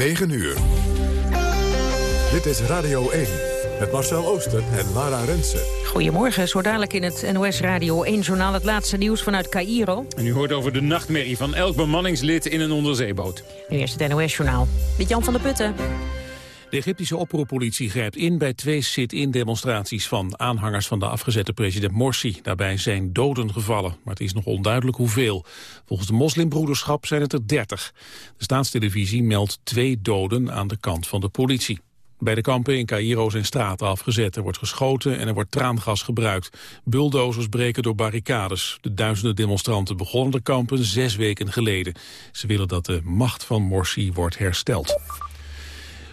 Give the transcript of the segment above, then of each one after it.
9 uur. Dit is Radio 1 met Marcel Ooster en Lara Rensen. Goedemorgen, zo dadelijk in het NOS Radio 1-journaal... het laatste nieuws vanuit Cairo. En u hoort over de nachtmerrie van elk bemanningslid in een onderzeeboot. Nu eerst het NOS-journaal. Dit Jan van der Putten. De Egyptische oproerpolitie grijpt in bij twee sit-in-demonstraties van aanhangers van de afgezette president Morsi. Daarbij zijn doden gevallen, maar het is nog onduidelijk hoeveel. Volgens de moslimbroederschap zijn het er dertig. De staatstelevisie meldt twee doden aan de kant van de politie. Bij de kampen in Cairo zijn straten afgezet. Er wordt geschoten en er wordt traangas gebruikt. Bulldozers breken door barricades. De duizenden demonstranten begonnen de kampen zes weken geleden. Ze willen dat de macht van Morsi wordt hersteld.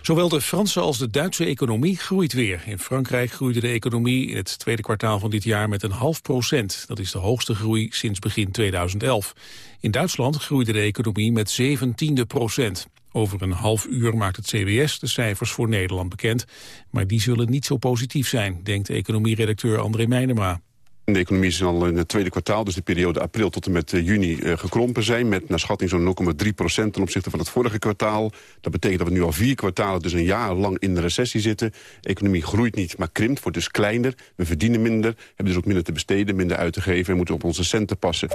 Zowel de Franse als de Duitse economie groeit weer. In Frankrijk groeide de economie in het tweede kwartaal van dit jaar met een half procent. Dat is de hoogste groei sinds begin 2011. In Duitsland groeide de economie met zeventiende procent. Over een half uur maakt het CBS de cijfers voor Nederland bekend. Maar die zullen niet zo positief zijn, denkt economieredacteur André Meijnema. De economie is al in het tweede kwartaal, dus de periode april tot en met eh, juni, uh, gekrompen zijn. Met naar schatting zo'n 0,3 procent ten opzichte van het vorige kwartaal. Dat betekent dat we nu al vier kwartalen, dus een jaar lang in de recessie zitten. De economie groeit niet, maar krimpt, wordt dus kleiner. We verdienen minder, hebben dus ook minder te besteden, minder uit te geven... en moeten op onze centen passen.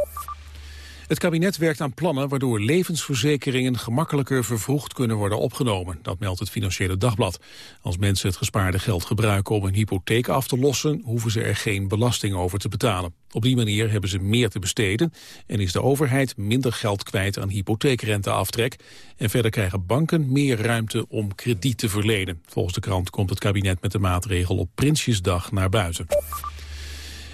Het kabinet werkt aan plannen waardoor levensverzekeringen gemakkelijker vervroegd kunnen worden opgenomen. Dat meldt het Financiële Dagblad. Als mensen het gespaarde geld gebruiken om een hypotheek af te lossen, hoeven ze er geen belasting over te betalen. Op die manier hebben ze meer te besteden en is de overheid minder geld kwijt aan hypotheekrenteaftrek. En verder krijgen banken meer ruimte om krediet te verlenen. Volgens de krant komt het kabinet met de maatregel op Prinsjesdag naar buiten.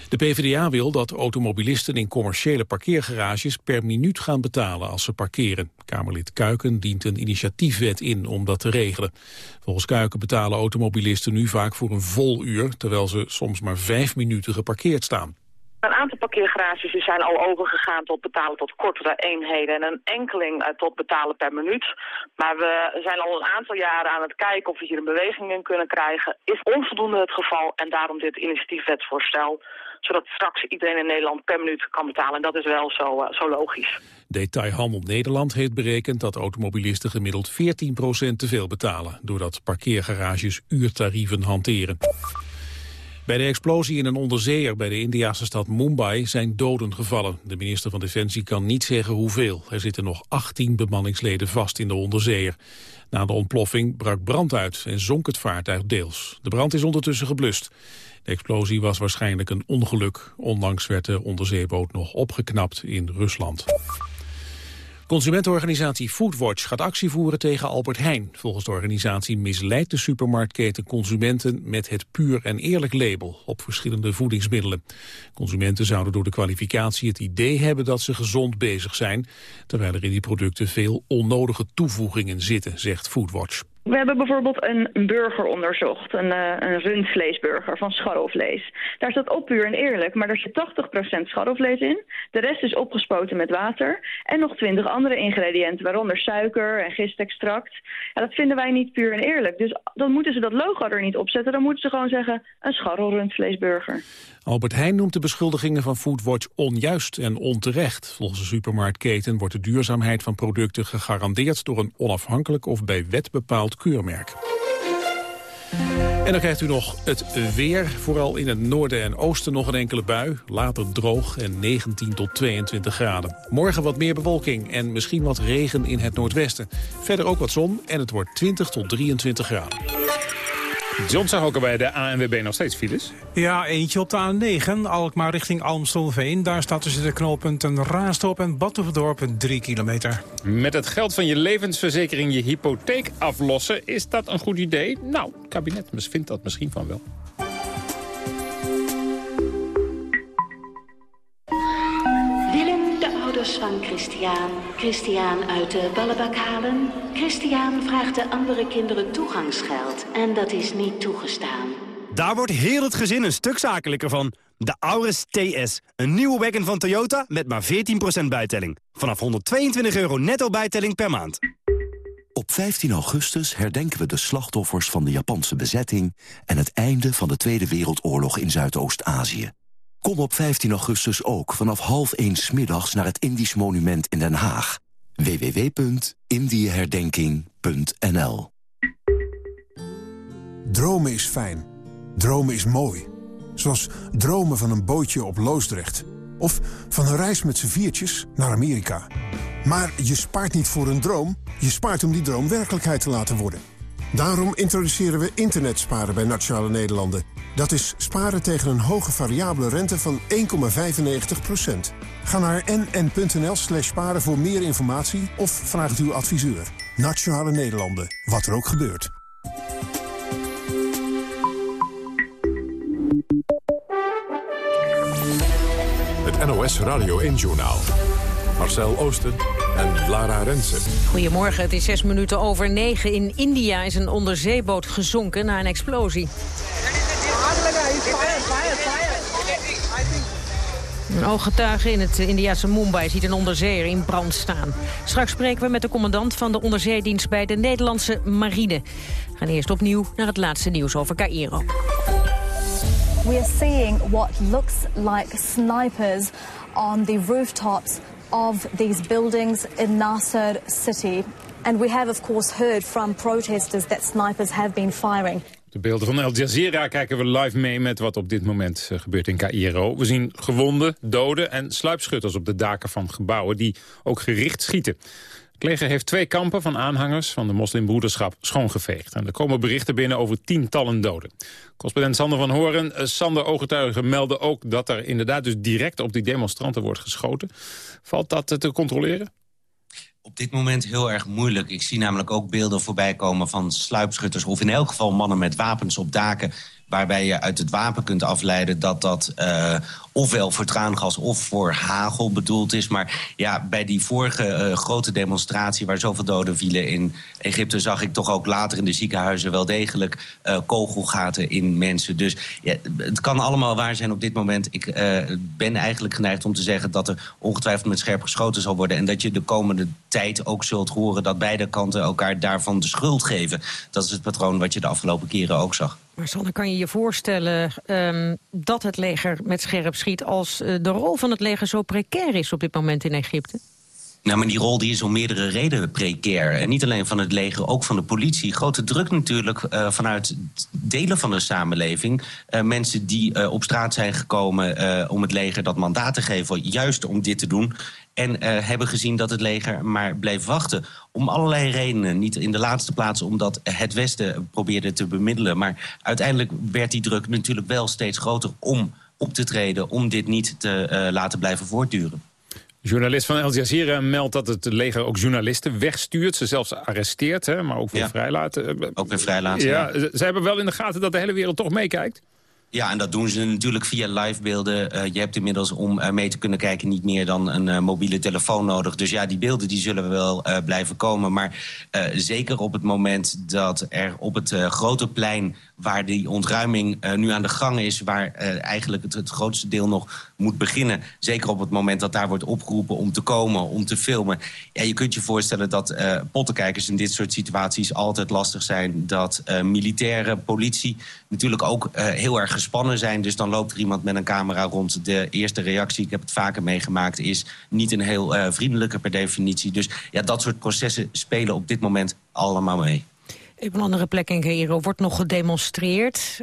De PvdA wil dat automobilisten in commerciële parkeergarages per minuut gaan betalen als ze parkeren. Kamerlid Kuiken dient een initiatiefwet in om dat te regelen. Volgens Kuiken betalen automobilisten nu vaak voor een vol uur, terwijl ze soms maar vijf minuten geparkeerd staan. Een aantal parkeergarages zijn al overgegaan tot betalen tot kortere eenheden en een enkeling eh, tot betalen per minuut. Maar we zijn al een aantal jaren aan het kijken of we hier een beweging in kunnen krijgen. Is onvoldoende het geval en daarom dit initiatiefwetsvoorstel zodat straks iedereen in Nederland per minuut kan betalen. En dat is wel zo, uh, zo logisch. Detailhandel Nederland heeft berekend dat automobilisten gemiddeld 14% te veel betalen... doordat parkeergarages uurtarieven hanteren. Bij de explosie in een onderzeeër bij de Indiase stad Mumbai zijn doden gevallen. De minister van Defensie kan niet zeggen hoeveel. Er zitten nog 18 bemanningsleden vast in de onderzeeër. Na de ontploffing brak brand uit en zonk het vaartuig deels. De brand is ondertussen geblust. De explosie was waarschijnlijk een ongeluk. Onlangs werd de onderzeeboot nog opgeknapt in Rusland. Consumentenorganisatie Foodwatch gaat actie voeren tegen Albert Heijn. Volgens de organisatie misleidt de supermarktketen consumenten met het puur en eerlijk label op verschillende voedingsmiddelen. Consumenten zouden door de kwalificatie het idee hebben dat ze gezond bezig zijn, terwijl er in die producten veel onnodige toevoegingen zitten, zegt Foodwatch. We hebben bijvoorbeeld een burger onderzocht, een, uh, een rundvleesburger van scharrelvlees. Daar staat op puur en eerlijk, maar er zit 80% scharrelvlees in. De rest is opgespoten met water. En nog 20 andere ingrediënten, waaronder suiker en gistextract. Ja, dat vinden wij niet puur en eerlijk. Dus dan moeten ze dat logo er niet op zetten. Dan moeten ze gewoon zeggen een scharrelrundvleesburger. Albert Heijn noemt de beschuldigingen van Foodwatch onjuist en onterecht. Volgens de supermarktketen wordt de duurzaamheid van producten gegarandeerd door een onafhankelijk of bij wet bepaald keurmerk. En dan krijgt u nog het weer. Vooral in het noorden en oosten nog een enkele bui. Later droog en 19 tot 22 graden. Morgen wat meer bewolking en misschien wat regen in het noordwesten. Verder ook wat zon en het wordt 20 tot 23 graden. John Sahoker bij de ANWB nog steeds files? Ja, eentje op de A9, Alkmaar richting Almstelveen. Daar staat tussen de knooppunten Raasdorp en Badhoevedorp 3 kilometer. Met het geld van je levensverzekering je hypotheek aflossen, is dat een goed idee? Nou, het kabinet vindt dat misschien van wel. Christian. Christian uit de ballenbak halen. Christian vraagt de andere kinderen toegangsgeld. En dat is niet toegestaan. Daar wordt heel het gezin een stuk zakelijker van. De Auris TS. Een nieuwe wagon van Toyota met maar 14% bijtelling. Vanaf 122 euro netto bijtelling per maand. Op 15 augustus herdenken we de slachtoffers van de Japanse bezetting... en het einde van de Tweede Wereldoorlog in Zuidoost-Azië. Kom op 15 augustus ook vanaf half 1 middags naar het Indisch Monument in Den Haag. www.indieherdenking.nl Dromen is fijn. Dromen is mooi. Zoals dromen van een bootje op Loosdrecht. Of van een reis met z'n viertjes naar Amerika. Maar je spaart niet voor een droom. Je spaart om die droom werkelijkheid te laten worden. Daarom introduceren we internetsparen bij Nationale Nederlanden. Dat is sparen tegen een hoge variabele rente van 1,95%. Ga naar nn.nl slash sparen voor meer informatie of vraag uw adviseur. Nationale Nederlanden, wat er ook gebeurt. Het NOS Radio 1-journaal. Marcel Oosten en Lara Rensen. Goedemorgen, het is zes minuten over negen. In India is een onderzeeboot gezonken na een explosie. Een ooggetuige in het Indiase Mumbai ziet een onderzeeër in brand staan. Straks spreken we met de commandant van de onderzeedienst bij de Nederlandse marine. We gaan eerst opnieuw naar het laatste nieuws over Cairo. We are seeing what looks like snipers on the rooftops of these buildings in Nasser city. And we have of course heard from protesters that snipers have been firing. De beelden van Al Jazeera kijken we live mee met wat op dit moment eh, gebeurt in Cairo. We zien gewonden, doden en sluipschutters op de daken van gebouwen die ook gericht schieten. Het leger heeft twee kampen van aanhangers van de moslimbroederschap schoongeveegd. En er komen berichten binnen over tientallen doden. Correspondent Sander van Horen, eh, Sander ooggetuigen melden ook dat er inderdaad dus direct op die demonstranten wordt geschoten. Valt dat te controleren? op dit moment heel erg moeilijk. Ik zie namelijk ook beelden voorbij komen van sluipschutters... of in elk geval mannen met wapens op daken waarbij je uit het wapen kunt afleiden dat dat uh, ofwel voor traangas of voor hagel bedoeld is. Maar ja, bij die vorige uh, grote demonstratie waar zoveel doden vielen in Egypte... zag ik toch ook later in de ziekenhuizen wel degelijk uh, kogelgaten in mensen. Dus ja, het kan allemaal waar zijn op dit moment. Ik ben eigenlijk geneigd om te zeggen dat er ongetwijfeld met scherp geschoten zal worden... en dat je de komende tijd ook zult horen dat beide kanten elkaar daarvan de schuld geven. Dat is het patroon wat je de afgelopen keren ook zag. Maar Sanne, kan je je voorstellen um, dat het leger met scherp schiet... als uh, de rol van het leger zo precair is op dit moment in Egypte? Nou, maar die rol die is om meerdere redenen precair. En niet alleen van het leger, ook van de politie. Grote druk natuurlijk uh, vanuit delen van de samenleving. Uh, mensen die op straat zijn gekomen om het leger dat mandaat te geven... juist om dit te doen. En hebben gezien dat het leger maar bleef wachten. Om allerlei redenen. Niet in de laatste plaats omdat het Westen probeerde te bemiddelen. Maar uiteindelijk werd die druk natuurlijk wel steeds groter om op te treden... om dit niet te laten blijven voortduren. Journalist van Al Jazeera meldt dat het leger ook journalisten wegstuurt. Ze zelfs arresteert, hè, maar ook weer ja. vrijlaten. Ook weer vrijlaten, ja, ja. Ze hebben wel in de gaten dat de hele wereld toch meekijkt. Ja, en dat doen ze natuurlijk via livebeelden. Uh, je hebt inmiddels om uh, mee te kunnen kijken niet meer dan een uh, mobiele telefoon nodig. Dus ja, die beelden die zullen wel blijven komen. Maar zeker op het moment dat er op het grote plein... waar die ontruiming nu aan de gang is... waar eigenlijk het, het, grootste deel nog moet beginnen... zeker op het moment dat daar wordt opgeroepen om te komen, om te filmen... Ja, je kunt je voorstellen dat pottenkijkers in dit soort situaties altijd lastig zijn. Dat militaire politie natuurlijk ook heel erg gespannen zijn. Dus dan loopt er iemand met een camera rond. De eerste reactie, ik heb het vaker meegemaakt... is niet een heel uh, vriendelijke per definitie. Dus ja, dat soort processen spelen op dit moment allemaal mee. Op een andere plek in Cairo wordt nog gedemonstreerd.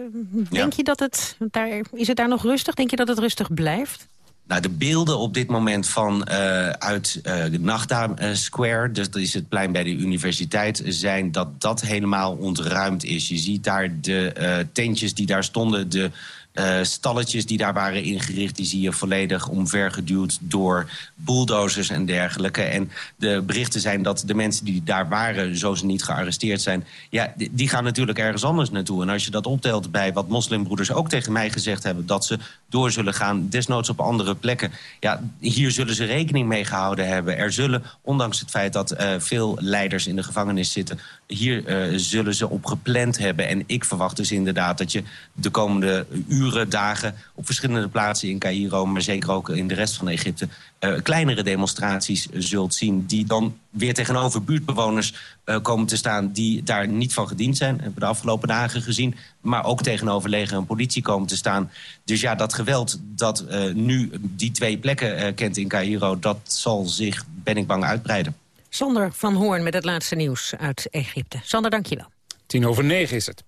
Denk ja. je dat het daar, is het daar nog rustig? Denk je dat het rustig blijft? Nou, de beelden op dit moment van uh, uit uh, de Nagda Square... dus dat is het plein bij de universiteit... zijn dat dat helemaal ontruimd is. Je ziet daar de uh, tentjes die daar stonden... de uh, stalletjes die daar waren ingericht... die zie je volledig omvergeduwd door bulldozers en dergelijke. En de berichten zijn dat de mensen die daar waren... zo ze niet gearresteerd zijn... ja, die, gaan natuurlijk ergens anders naartoe. En als je dat optelt bij wat moslimbroeders ook tegen mij gezegd hebben... dat ze door zullen gaan, desnoods op andere plekken... ja, hier zullen ze rekening mee gehouden hebben. Er zullen, ondanks het feit dat uh, veel leiders in de gevangenis zitten... hier uh, zullen ze op gepland hebben. En ik verwacht dus inderdaad dat je de komende uren dagen op verschillende plaatsen in Cairo... maar zeker ook in de rest van Egypte... Uh, kleinere demonstraties zult zien... die dan weer tegenover buurtbewoners uh, komen te staan... die daar niet van gediend zijn, hebben we de afgelopen dagen gezien... maar ook tegenover leger en politie komen te staan. Dus ja, dat geweld dat nu die twee plekken kent in Cairo... dat zal zich, ben ik bang, uitbreiden. Sander van Hoorn met het laatste nieuws uit Egypte. Sander, dank je wel. Tien over negen is het.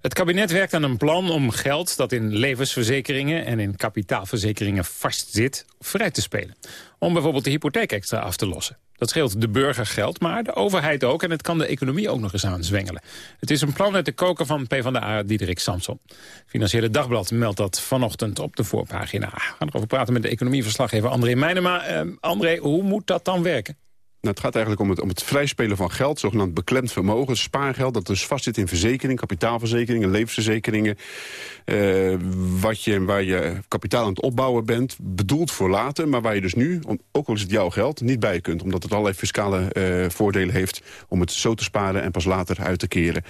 Het kabinet werkt aan een plan om geld dat in levensverzekeringen en in kapitaalverzekeringen vastzit vrij te spelen. Om bijvoorbeeld de hypotheek extra af te lossen. Dat scheelt de burger geld, maar de overheid ook. En het kan de economie ook nog eens aanzwengelen. Het is een plan uit de koker van PvdA Diederik Samson. Financiële Dagblad meldt dat vanochtend op de voorpagina. We gaan erover praten met de economieverslaggever André Meijnema. Uh, André, hoe moet dat dan werken? Nou, het gaat eigenlijk om het, om het vrijspelen van geld, zogenaamd beklemd vermogen, spaargeld, dat dus vastzit in verzekeringen, kapitaalverzekeringen, levensverzekeringen, eh, wat je, waar je kapitaal aan het opbouwen bent, bedoeld voor later, maar waar je dus nu, ook al is het jouw geld, niet bij kunt, omdat het allerlei fiscale eh, voordelen heeft om het zo te sparen en pas later uit te keren.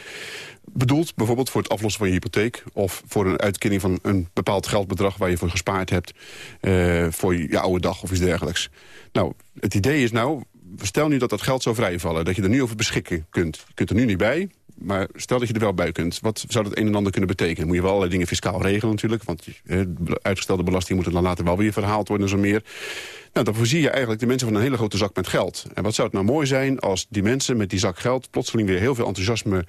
Bedoeld bijvoorbeeld voor het aflossen van je hypotheek... of voor een uitkering van een bepaald geldbedrag waar je voor gespaard hebt... Uh, voor je oude dag of iets dergelijks. Nou, het idee is nou, stel nu dat dat geld zou vrijvallen, dat je er nu over beschikken kunt. Je kunt er nu niet bij, maar stel dat je er wel bij kunt. Wat zou dat een en ander kunnen betekenen? Moet je wel allerlei dingen fiscaal regelen natuurlijk. Want uitgestelde belasting moeten dan later wel weer verhaald worden en zo meer. Nou, dan voorzie je eigenlijk de mensen van een hele grote zak met geld. En wat zou het nou mooi zijn als die mensen met die zak geld... plotseling weer heel veel enthousiasme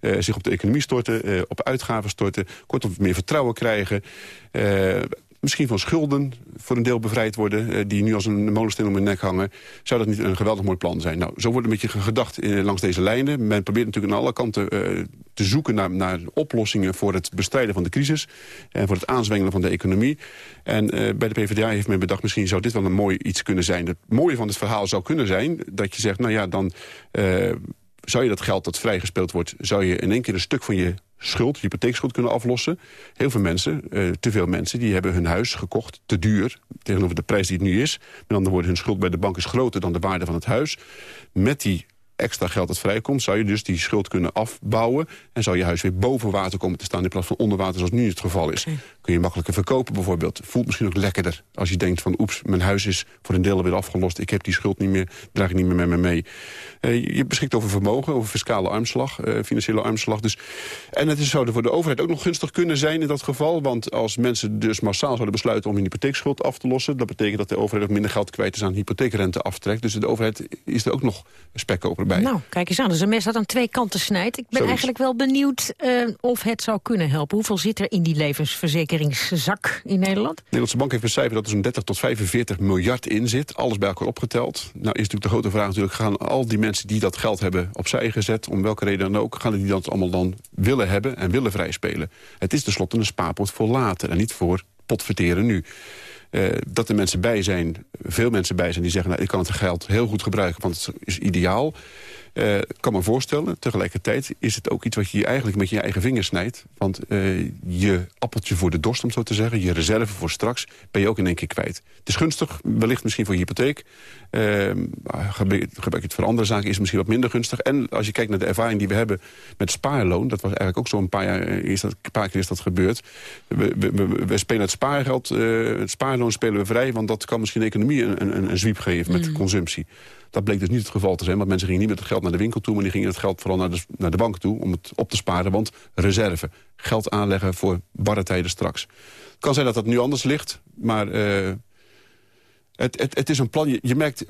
uh, zich op de economie storten... Uh, op uitgaven storten, kortom meer vertrouwen krijgen... Uh, misschien van schulden voor een deel bevrijd worden... Uh, die nu als een molensteen om hun nek hangen. Zou dat niet een geweldig mooi plan zijn? Nou, zo wordt een beetje gedacht uh, langs deze lijnen. Men probeert natuurlijk aan alle kanten uh, te zoeken naar, naar, oplossingen... voor het bestrijden van de crisis en voor het aanzwengelen van de economie. En bij de PvdA heeft men bedacht... misschien zou dit wel een mooi iets kunnen zijn. Het mooie van het verhaal zou kunnen zijn dat je zegt... nou ja, dan zou je dat geld dat vrijgespeeld wordt... zou je in één keer een stuk van je schuld, hypotheekschuld kunnen aflossen. Heel veel mensen, uh, te veel mensen, die hebben hun huis gekocht te duur... tegenover de prijs die het nu is. Met andere woorden, hun schuld bij de bank is groter dan de waarde van het huis. Met die extra geld dat vrijkomt... zou je dus die schuld kunnen afbouwen... en zou je huis weer boven water komen te staan... in plaats van onder water zoals nu het geval is. Kun je makkelijker verkopen bijvoorbeeld. Voelt misschien ook lekkerder als je denkt van... oeps, mijn huis is voor een deel weer afgelost. Ik heb die schuld niet meer, draag ik niet meer met me mee. Uh, je beschikt over vermogen, over fiscale armslag, uh, financiële armslag. Dus, en het zou er voor de overheid ook nog gunstig kunnen zijn in dat geval. Want als mensen dus massaal zouden besluiten om hun hypotheekschuld af te lossen... dat betekent dat de overheid ook minder geld kwijt is aan hypotheekrente aftrekt. Dus de overheid is er ook nog spekkoper bij. Nou, kijk eens aan. Dus een mes dat aan twee kanten snijdt. Ik ben Zoiets. eigenlijk wel benieuwd uh, of het zou kunnen helpen. Hoeveel zit er in die in Nederland? De Nederlandse Bank heeft becijferd dat er zo'n 30 tot 45 miljard in zit. Alles bij elkaar opgeteld. Nou is natuurlijk de grote vraag natuurlijk... gaan al die mensen die dat geld hebben opzij gezet... om welke reden dan ook, gaan die dat allemaal dan willen hebben... en willen vrijspelen? Het is tenslotte een spaarpot voor later en niet voor potverteren nu. Uh, dat er mensen bij zijn, veel mensen bij zijn die zeggen... Nou, ik kan het geld heel goed gebruiken, want het is ideaal. Uh, ik kan me voorstellen, tegelijkertijd is het ook iets wat je eigenlijk met je eigen vingers snijdt. Want uh, je appeltje voor de dorst, om zo te zeggen, je reserve voor straks, ben je ook in één keer kwijt. Het is gunstig, wellicht misschien voor je hypotheek. Uh, gebruik je het voor andere zaken, is het misschien wat minder gunstig. En als je kijkt naar de ervaring die we hebben met spaarloon, dat was eigenlijk ook zo'n paar, jaar, is dat, een paar keer is dat gebeurd. We, we, we, we spelen het spaargeld, het spaarloon spelen we vrij, want dat kan misschien de economie een, een, een zwiep geven met mm. consumptie. Dat bleek dus niet het geval te zijn, want mensen gingen niet met het geld naar de winkel toe... maar die gingen het geld vooral naar de, naar de bank toe om het op te sparen. Want reserve, geld aanleggen voor barre tijden straks. Het kan zijn dat dat nu anders ligt, maar uh, het, het, het is een plan. Je, je, merkt,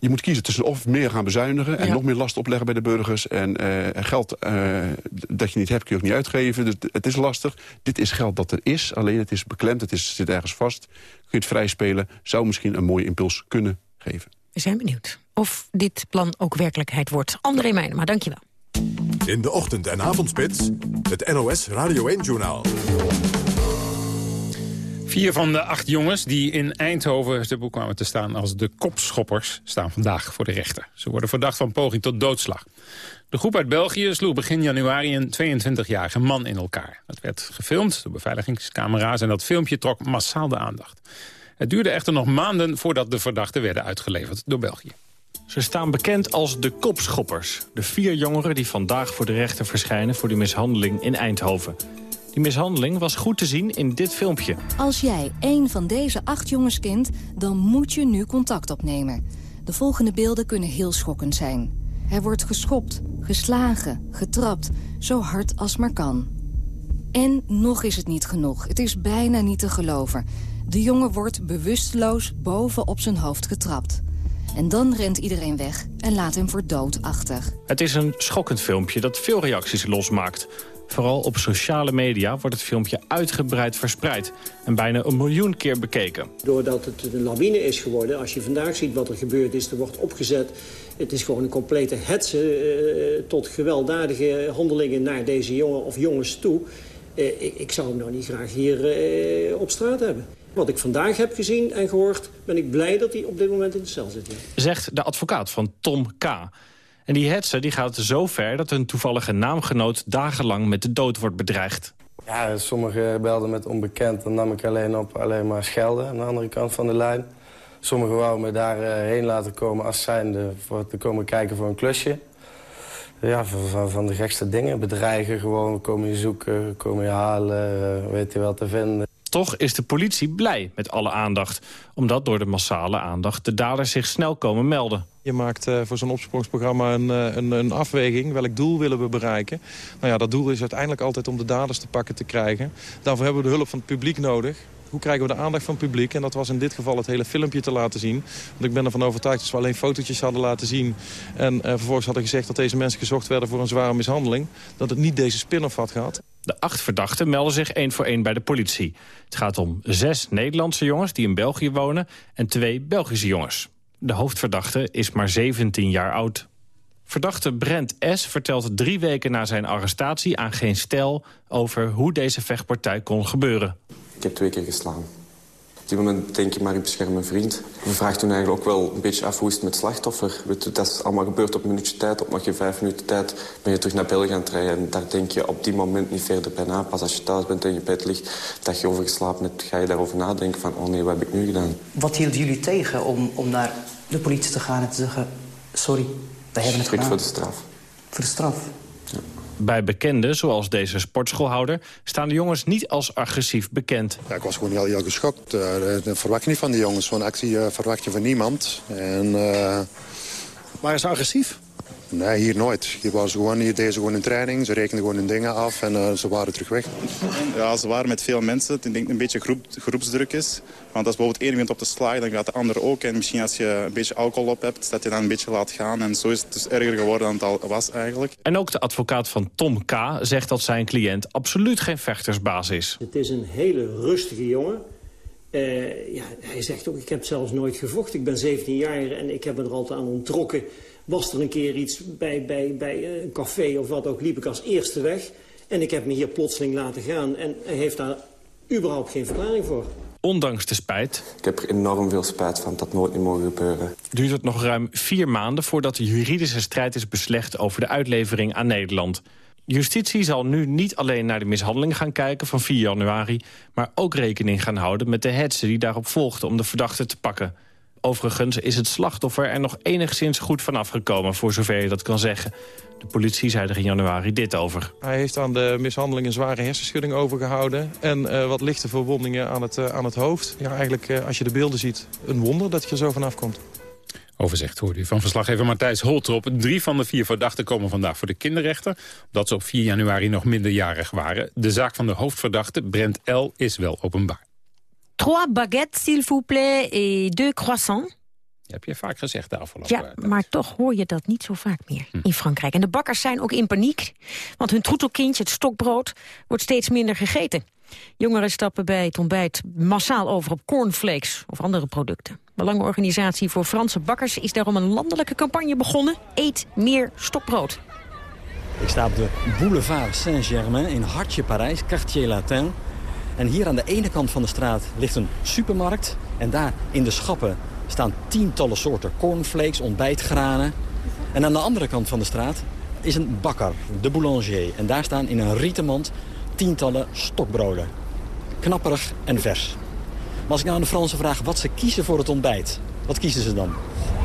je moet kiezen tussen of meer gaan bezuinigen... en ja. nog meer last opleggen bij de burgers. En uh, geld uh, dat je niet hebt kun je ook niet uitgeven. Dus het is lastig. Dit is geld dat er is, alleen het is beklemd, het is, zit ergens vast. Kun je het vrij spelen, zou misschien een mooie impuls kunnen geven. We zijn benieuwd of dit plan ook werkelijkheid wordt. André Meijnema, dankjewel. In de ochtend- en avondspits, het NOS Radio 1-journaal. Vier van de acht jongens die in Eindhoven te boek kwamen te staan als de kopschoppers... staan vandaag voor de rechter. Ze worden verdacht van poging tot doodslag. De groep uit België sloeg begin januari een 22-jarige man in elkaar. Dat werd gefilmd door beveiligingscamera's en dat filmpje trok massaal de aandacht. Het duurde echter nog maanden voordat de verdachten werden uitgeleverd door België. Ze staan bekend als de kopschoppers. De vier jongeren die vandaag voor de rechter verschijnen voor die mishandeling in Eindhoven. Die mishandeling was goed te zien in dit filmpje. Als jij één van deze acht jongens kent, dan moet je nu contact opnemen. De volgende beelden kunnen heel schokkend zijn. Hij wordt geschopt, geslagen, getrapt, zo hard als maar kan. En nog is het niet genoeg. Het is bijna niet te geloven. De jongen wordt bewusteloos boven op zijn hoofd getrapt. En dan rent iedereen weg en laat hem voor dood achter. Het is een schokkend filmpje dat veel reacties losmaakt. Vooral op sociale media wordt het filmpje uitgebreid verspreid... en bijna een miljoen keer bekeken. Doordat het een lawine is geworden, als je vandaag ziet wat er gebeurd is... er wordt opgezet, het is gewoon een complete hetze... Uh, tot gewelddadige handelingen naar deze jongen of jongens toe. Uh, ik, ik, zou hem nou niet graag hier uh, op straat hebben. Wat ik vandaag heb gezien en gehoord, ben ik blij dat hij op dit moment in de cel zit. Zegt de advocaat van Tom K., en die hetze die gaat zo ver dat een toevallige naamgenoot dagenlang met de dood wordt bedreigd. Ja, sommigen belden met onbekend. Dan nam ik alleen op alleen maar schelden aan de andere kant van de lijn. Sommigen wouden me daarheen laten komen als zijnde voor te komen kijken voor een klusje. Ja, van, van de gekste dingen. Bedreigen gewoon, komen je zoeken, komen je halen, weet je wel te vinden. Toch is de politie blij met alle aandacht. Omdat door de massale aandacht de daders zich snel komen melden. Je maakt uh, voor zo'n opsporingsprogramma een, een, een, afweging. Welk doel willen we bereiken? Nou ja, dat doel is uiteindelijk altijd om de daders te pakken te krijgen. Daarvoor hebben we de hulp van het publiek nodig. Hoe krijgen we de aandacht van het publiek? En dat was in dit geval het hele filmpje te laten zien. Want ik ben ervan overtuigd dat we alleen fotootjes hadden laten zien... en uh, vervolgens hadden gezegd dat deze mensen gezocht werden voor een zware mishandeling... dat het niet deze spin-off had gehad. De acht verdachten melden zich één voor één bij de politie. Het gaat om zes Nederlandse jongens die in België wonen... en twee Belgische jongens. De hoofdverdachte is maar 17 jaar oud. Verdachte Brent S. vertelt drie weken na zijn arrestatie aan geen stel... over hoe deze vechtpartij kon gebeuren. Ik heb twee keer geslaan. Op dit moment denk je maar, ik bescherm mijn vriend. Je vraagt toen eigenlijk ook wel een beetje af hoe is het met slachtoffer. Je, dat is allemaal gebeurd op een minuutje tijd. Op nog je vijf minuten tijd ben je terug naar België aan het rijden. En daar denk je op die moment niet verder bij na. Pas als je thuis bent en je bed ligt, dat je overgeslapen hebt... ga je daarover nadenken van, oh nee, wat heb ik nu gedaan? Wat hield jullie tegen om, om naar de politie te gaan en te zeggen... sorry, we hebben het Strikt gedaan? voor de straf. Voor de straf? Bij bekenden, zoals deze sportschoolhouder, staan de jongens niet als agressief bekend. Ja, ik was gewoon heel, heel geschokt. Uh, dat verwacht je niet van die jongens. Zo'n actie uh, verwacht je van niemand. En, uh... Maar is agressief? Nee, hier nooit. Hier was gewoon, hier deden ze gewoon een training. Ze rekenden gewoon hun dingen af en uh, ze waren terug weg. Ja, ze waren met veel mensen. Ik denk dat het een beetje groep, groepsdruk is. Want als bijvoorbeeld één iemand op de slag, dan gaat de ander ook. En misschien als je een beetje alcohol op hebt, dat je dan een beetje laat gaan. En zo is het dus erger geworden dan het al was eigenlijk. En ook de advocaat van Tom K. zegt dat zijn cliënt absoluut geen vechtersbaas is. Het is een hele rustige jongen. Uh, ja, hij zegt ook, ik heb zelfs nooit gevochten. Ik ben 17 jaar en ik heb me er altijd aan ontrokken. Was er een keer iets bij, bij, bij een café of wat ook, liep ik als eerste weg. En ik heb me hier plotseling laten gaan. En hij heeft daar überhaupt geen verklaring voor. Ondanks de spijt... Ik heb er enorm veel spijt van, dat nooit niet mogen gebeuren. Duurt het nog ruim vier maanden voordat de juridische strijd is beslecht... over de uitlevering aan Nederland. Justitie zal nu niet alleen naar de mishandeling gaan kijken van 4 januari... maar ook rekening gaan houden met de hetze die daarop volgde om de verdachte te pakken. Overigens is het slachtoffer er nog enigszins goed vanaf gekomen... voor zover je dat kan zeggen. De politie zei er in januari dit over. Hij heeft aan de mishandeling een zware hersenschudding overgehouden... en uh, wat lichte verwondingen aan het, uh, aan het hoofd. Ja, eigenlijk, uh, als je de beelden ziet, een wonder dat je er zo vanaf komt. Overzicht hoorde u van verslaggever Matthijs Holtrop. Drie van de vier verdachten komen vandaag voor de kinderrechter... omdat ze op 4 januari nog minderjarig waren. De zaak van de hoofdverdachte, Brent L., is wel openbaar. Trois baguettes, s'il vous plaît, et deux croissants. heb je vaak gezegd de afgelopen Ja, maar toch hoor je dat niet zo vaak meer hm. in Frankrijk. En de bakkers zijn ook in paniek, want hun troetelkindje, het stokbrood, wordt steeds minder gegeten. Jongeren stappen bij het ontbijt massaal over op cornflakes of andere producten. Belangenorganisatie voor Franse bakkers is daarom een landelijke campagne begonnen. Eet meer stokbrood. Ik sta op de boulevard Saint-Germain in hartje Parijs, Quartier Latin. En hier aan de ene kant van de straat ligt een supermarkt. En daar in de schappen staan tientallen soorten cornflakes, ontbijtgranen. En aan de andere kant van de straat is een bakker, de boulanger. En daar staan in een rieten mand tientallen stokbroden. Knapperig en vers. Maar als ik nou aan de Fransen vraag wat ze kiezen voor het ontbijt, wat kiezen ze dan?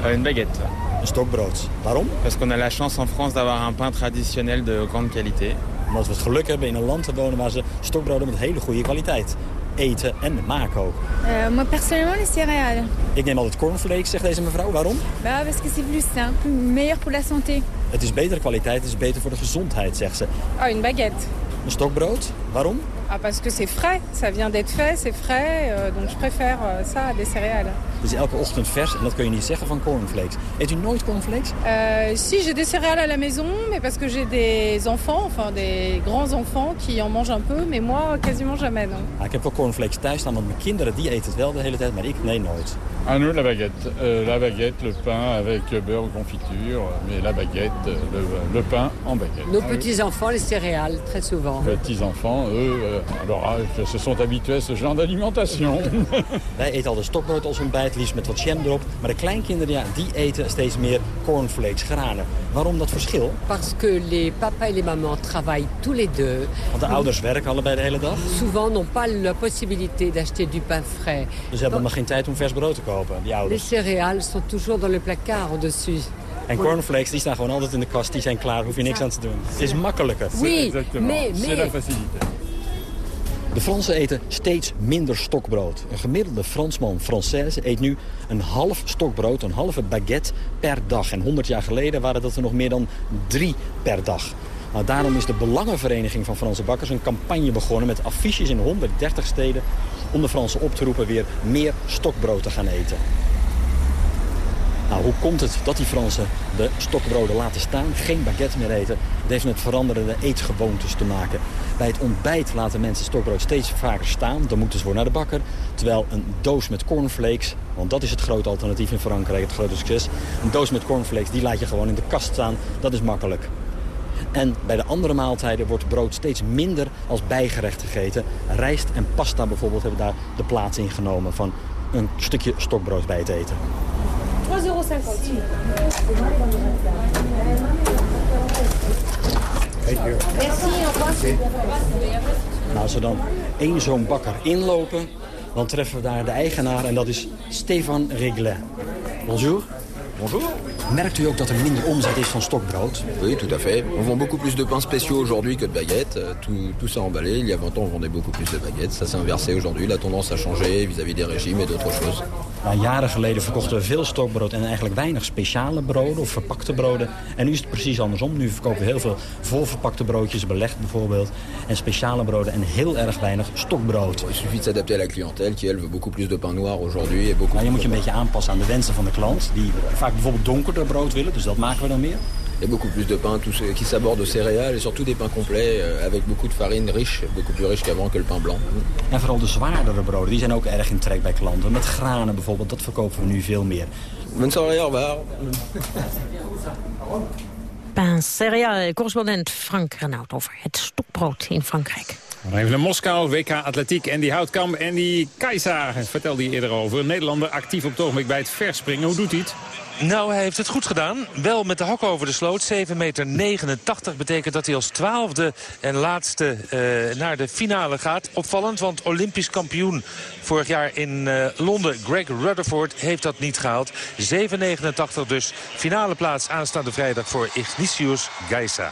Een baguette. Een stokbrood. Waarom? Parce qu'on a la chance en France d'avoir un pain traditionnel de grande qualité. Omdat we het geluk hebben in een land te wonen waar ze stokbroden met hele goede kwaliteit eten en maken ook. Uh, moi personnellement les céréales. Ik neem altijd cornflakes, zegt deze mevrouw. Waarom? Bah, parce que c'est plus simple, meilleur pour la santé. Het is betere kwaliteit, het is beter voor de gezondheid, zegt ze. Oh, une baguette. Een stokbrood? Waarom? Ah, parce que c'est frais, ça vient d'être fait, c'est frais, euh, donc je préfère euh, ça à des céréales. Is elke ochtend vers en dat kun je niet zeggen van cornflakes. Eet u nooit cornflakes? Euh, si, j'ai des céréales à la maison, mais parce que j'ai des enfants, enfin des grands enfants qui en mangent un peu, mais moi quasiment jamais, non. Ah, ik heb wel cornflakes thuis staan, want mijn kinderen die eten het wel de hele tijd, maar ik nee nooit. Ah nous, la baguette. Euh, la baguette, le pain avec beurre ou confiture, mais la baguette, le, le pain en baguette. Nos petits-enfants, les céréales, très souvent. Les petits-enfants, eux, euh, leur âge, se sont habitués à ce genre d'alimentation. Wij eten al de stokbrood als ontbijt, liefst met wat jam erop. Maar de kleinkinderen, ja, die eten steeds meer cornflakes, granen. Waarom dat verschil? Parce que les papas et les mamans travaillent tous les deux. Want de ouders werken allebei de hele dag. Souvent n'ont pas la possibilité d'acheter du pain frais. Dus ze hebben nog geen tijd om vers brood te kopen, die ouders. céréales sont toujours dans le placard au-dessus. En cornflakes, die staan gewoon altijd in de kast, die zijn klaar, hoef je niks aan te doen. Het is makkelijker. Oui, mais, mais De Fransen eten steeds minder stokbrood. Een gemiddelde Fransman, Française, eet nu een half stokbrood, een halve baguette per dag. En 100 jaar geleden waren dat er nog meer dan drie per dag. Nou, daarom is de Belangenvereniging van Franse Bakkers een campagne begonnen... met affiches in 130 steden om de Fransen op te roepen weer meer stokbrood te gaan eten. Nou, hoe komt het dat die Fransen de stokbroden laten staan, geen baguette meer eten? Het heeft met veranderende eetgewoontes te maken. Bij het ontbijt laten mensen stokbrood steeds vaker staan. Dan moeten ze voor naar de bakker. Terwijl een doos met cornflakes, want dat is het grote alternatief in Frankrijk, het grote succes. Een doos met cornflakes, die laat je gewoon in de kast staan. Dat is makkelijk. En bij de andere maaltijden wordt brood steeds minder als bijgerecht gegeten. Rijst en pasta bijvoorbeeld hebben daar de plaats in genomen van een stukje stokbrood bij het eten. 3,50 euros. Nou, als we dan één zo'n bakker inlopen, dan treffen we daar de eigenaar en dat is Stefan Reglin. Bonjour. Bonjour. Merkt u ook dat er minder omzet is van stokbrood? Oui, tout à fait. On vend beaucoup plus de pains spéciaux aujourd'hui que de baguettes. Euh, Tout, tout ça emballé. Il y a 20 ans, on vendait beaucoup plus de baguettes. Ça s'est inversé aujourd'hui. La tendance a changé vis-à-vis des régimes et d'autres choses. Nou, jaren geleden verkochten we veel stokbrood en eigenlijk weinig speciale broden of verpakte broden. En nu is het precies andersom. Nu verkopen we heel veel volverpakte broodjes, belegd bijvoorbeeld. En speciale broden en heel erg weinig stokbrood. Il suffit de s'adapter à la clientèle qui, elle, veut beaucoup plus de pain noir aujourd'hui. Et beaucoup Nou, je moet je een beetje aanpassen aan de wensen van de klant. Die vaak bijvoorbeeld donkerder brood willen, dus dat maken we dan meer. Il y a beaucoup plus de pain tout ce- qui s'aborde de céréales et surtout des pains complets euh, avec beaucoup de farine riche, beaucoup plus riche qu'avant que le pain blanc. En vooral de zwaardere broden, die zijn ook erg in trek bij klanten. Met granen bijvoorbeeld, dat verkopen we nu veel meer. Au revoir. Pain Céréales, correspondent Frank Renaud over het stokbrood in Frankrijk. Even naar Moskou, WK Atletiek en die Houtkamp en die Kajsa. Vertelde je eerder over. Nederlander actief op het ogenblik bij het verspringen. Hoe doet hij het? Nou, hij heeft het goed gedaan. Wel met de hak over de sloot. 7,89 meter betekent dat hij als twaalfde en laatste eh, naar de finale gaat. Opvallend, want Olympisch kampioen vorig jaar in eh, Londen, Greg Rutherford, heeft dat niet gehaald. 7,89 dus. Finale plaats aanstaande vrijdag voor Ignatius Geisa.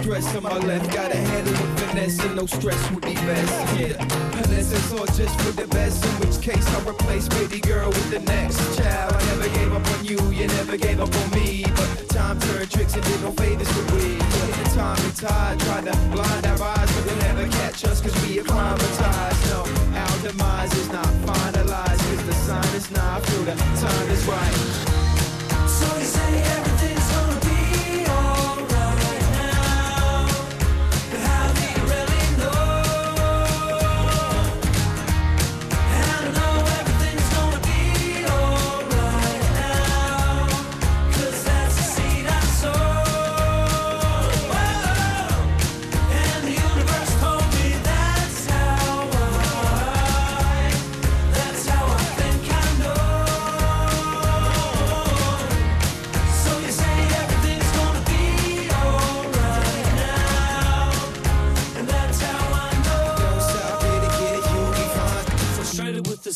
Distress on my left. Gotta handle with finesse and no stress would be best. Yeah, unless it's all just for the best. In which case I replace baby girl with the next child. I never gave up on you, you never gave up on me. But time turned tricks and did no favors for we. Time and tide tried to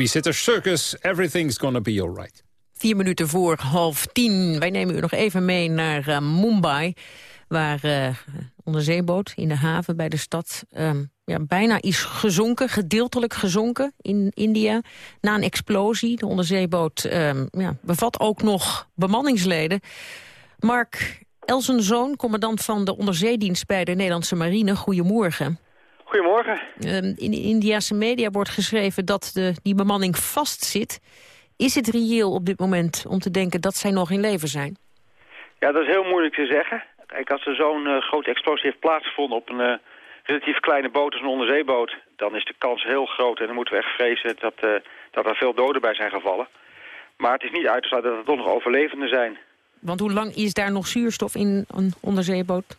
Babysitter Circus, everything's gonna be alright. Vier minuten voor half tien. Wij nemen u nog even mee naar eh, Mumbai. Waar eh onderzeeboot in de haven bij de stad ehm, ja, bijna is gezonken. Gedeeltelijk gezonken in India. Na een explosie. De onderzeeboot ehm, ja, bevat ook nog bemanningsleden. Mark Elsenzoon, commandant van de onderzeedienst bij de Nederlandse marine. Goedemorgen. Goedemorgen. Ehm, in de Indiase media wordt geschreven dat de, die bemanning vastzit. Is het reëel op dit moment om te denken dat zij nog in leven zijn? Ja, dat is heel moeilijk te zeggen. Kijk, als er zo'n eh, grote explosie heeft plaatsgevonden op een eh, relatief kleine boot als een onderzeeboot... dan is de kans heel groot en dan moeten we echt vrezen dat, eh, dat er veel doden bij zijn gevallen. Maar het is niet uit te sluiten dat er toch nog overlevenden zijn. Want hoe lang is daar nog zuurstof in een onderzeeboot?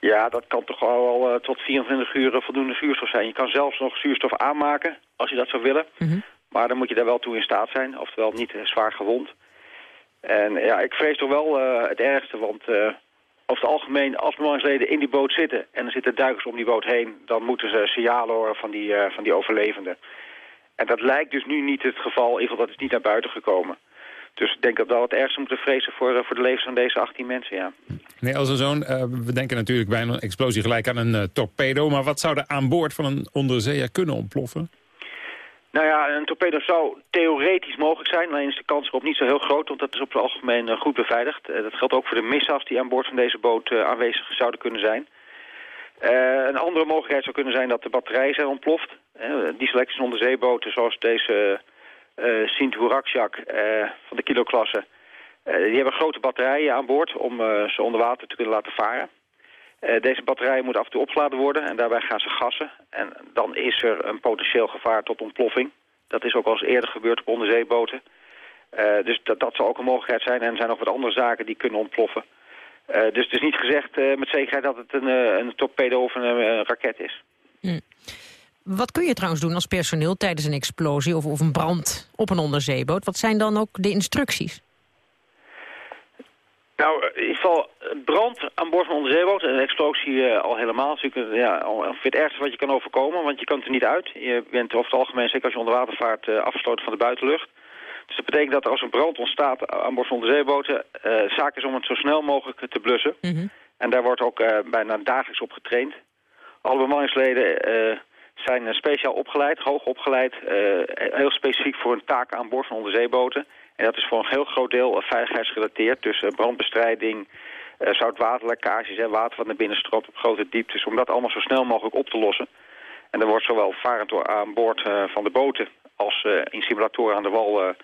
Ja, dat kan toch al wel eh, tot 24 uur eh, voldoende zuurstof zijn. Je kan zelfs nog zuurstof aanmaken, als je dat zou willen. Maar dan moet je daar wel toe in staat zijn, oftewel niet eh, zwaar gewond. En ja, ik vrees toch wel het ergste, want over het algemeen, als bemanningsleden in die boot zitten... en er zitten duikers om die boot heen, dan moeten ze signalen horen van die, van die overlevenden. En dat lijkt dus nu niet het geval, in ieder geval dat is niet naar buiten gekomen. Dus ik denk dat we wel het ergste moeten vrezen voor, eh, voor de levens van deze 18 mensen, ja. Nee, als een zoon, eh, we denken natuurlijk bij een explosie gelijk aan een eh, torpedo. Maar wat zou er aan boord van een onderzeeër kunnen ontploffen? Nou ja, een torpedo zou theoretisch mogelijk zijn. Alleen is de kans erop niet zo heel groot, want dat is op het algemeen goed beveiligd. Dat geldt ook voor de missas die aan boord van deze boot aanwezig zouden kunnen zijn. Een andere mogelijkheid zou kunnen zijn dat de batterijen zijn ontploft. Uh, diesel onderzeeboten zoals deze uh, Sint Hurakjak eh, van de kiloklasse. Eh, die hebben grote batterijen aan boord om eh, ze onder water te kunnen laten varen. Eh, deze batterijen moeten af en toe opgeladen worden en daarbij gaan ze gassen. En dan is er een potentieel gevaar tot ontploffing. Dat is ook al eens eerder gebeurd op onderzeeboten. Eh, dus dat, dat zal ook een mogelijkheid zijn. En er zijn nog wat andere zaken die kunnen ontploffen. Eh, dus het is niet gezegd eh, met zekerheid dat het een, eh, een torpedo of een, eh, een raket is. Wat kun je trouwens doen als personeel tijdens een explosie of, of een brand op een onderzeeboot? Wat zijn dan ook de instructies? Nou, in ieder geval brand aan boord van een onderzeeboot. En een explosie eh, al helemaal. is natuurlijk ja, al ongeveer het ergste wat je kan overkomen. Want je kan er niet uit. Je bent over het algemeen, zeker als je onder water vaart, eh, afgesloten van de buitenlucht. Dus dat betekent dat er als een brand ontstaat aan boord van onderzeeboten... eh zaak is om het zo snel mogelijk te blussen. En daar wordt ook eh, bijna dagelijks op getraind. Alle bemanningsleden eh, zijn eh, speciaal opgeleid, hoog opgeleid. eh, heel specifiek voor een taak aan boord van onderzeeboten. En dat is voor een heel groot deel eh, veiligheidsgerelateerd. Dus brandbestrijding, eh, zoutwaterlekkages, hè, water wat naar binnen stroomt op grote dieptes. Om dat allemaal zo snel mogelijk op te lossen. En er wordt zowel varend door aan boord van de boten als in simulatoren aan de wal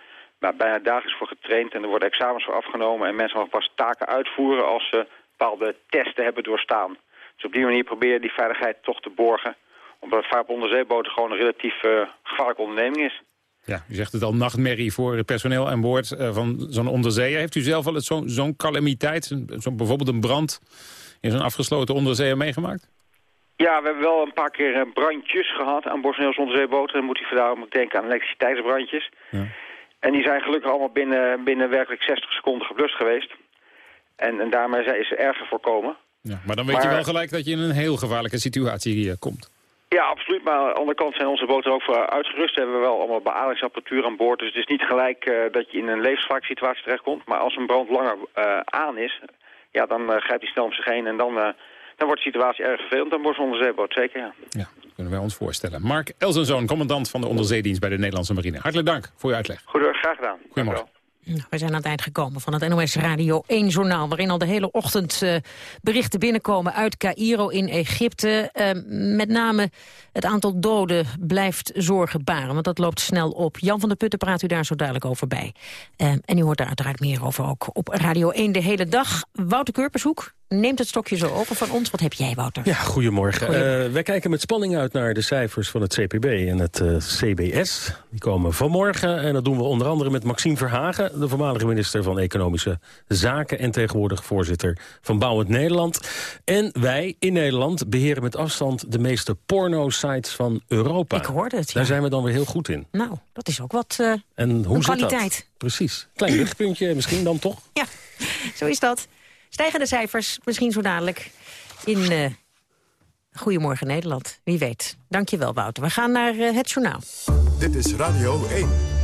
nou, bijna dagelijks voor getraind. En er worden examens voor afgenomen en mensen mogen pas taken uitvoeren als ze bepaalde testen hebben doorstaan. Dus op die manier probeer je die veiligheid toch te borgen. Omdat het vaak onderzeeboten gewoon een relatief eh, gevaarlijke onderneming is. Ja, u zegt het al, nachtmerrie voor het personeel aan boord eh, van zo'n onderzeeër. Heeft u zelf eens zo'n zo'n calamiteit, zo'n- bijvoorbeeld een brand in zo'n afgesloten onderzeeër meegemaakt? Ja, we hebben wel een paar keer eh, brandjes gehad aan boord van onderzeeboten. Dan moet je vandaar moet ik denken aan elektriciteitsbrandjes. En die zijn gelukkig allemaal binnen, binnen werkelijk 60 seconden geblust geweest. En, en daarmee zijn- is er erger voorkomen. Ja, maar dan weet je wel gelijk dat je in een heel gevaarlijke situatie eh, komt. Ja, absoluut. Maar aan de andere kant zijn onze boten ook voor uitgerust. Hebben we wel allemaal beademingsapparatuur aan boord. Dus het is niet gelijk eh, dat je in een levensgevaarlijke situatie terechtkomt. Maar als een brand langer eh, aan is, ja, dan eh, grijpt hij snel om zich heen. En dan, dan wordt de situatie erg vervelend. Dan wordt zo'n onderzeeboot, zeker ja. Kunnen wij ons voorstellen. Mark Elsenzoon, commandant van de onderzeedienst bij de Nederlandse marine. Hartelijk dank voor uw uitleg. Goed, hoor, graag gedaan. Goedemorgen. Nou, we zijn aan het eind gekomen van het NOS Radio 1-journaal... waarin al de hele ochtend uh, berichten binnenkomen uit Cairo in Egypte. Uh, met name het aantal doden blijft zorgen baren, want dat loopt snel op. Jan van der Putten praat u daar zo duidelijk over bij. Uh, en u hoort daar uiteraard meer over ook op Radio 1 de hele dag. Wouter Kurpershoek, neemt het stokje zo over van ons. Wat heb jij, Wouter? Ja, goedemorgen. goedemorgen. Uh, wij kijken met spanning uit naar de cijfers van het CPB en het uh, CBS. Die komen vanmorgen en dat doen we onder andere met Maxime Verhagen... de voormalige minister van Economische Zaken... en tegenwoordig voorzitter van Bouwend Nederland. En wij in Nederland beheren met afstand de meeste porno-sites van Europa. Ik hoorde het, ja. Daar zijn we dan weer heel goed in. Nou, dat is ook wat uh, en hoe kwaliteit. Zit dat? Precies. Klein lichtpuntje misschien dan toch? Ja, zo is dat. Stijgende cijfers, misschien zo dadelijk in uh, Goedemorgen Nederland. Wie weet. Dankjewel, Wouter. We gaan naar uh, het journaal. Dit is Radio 1.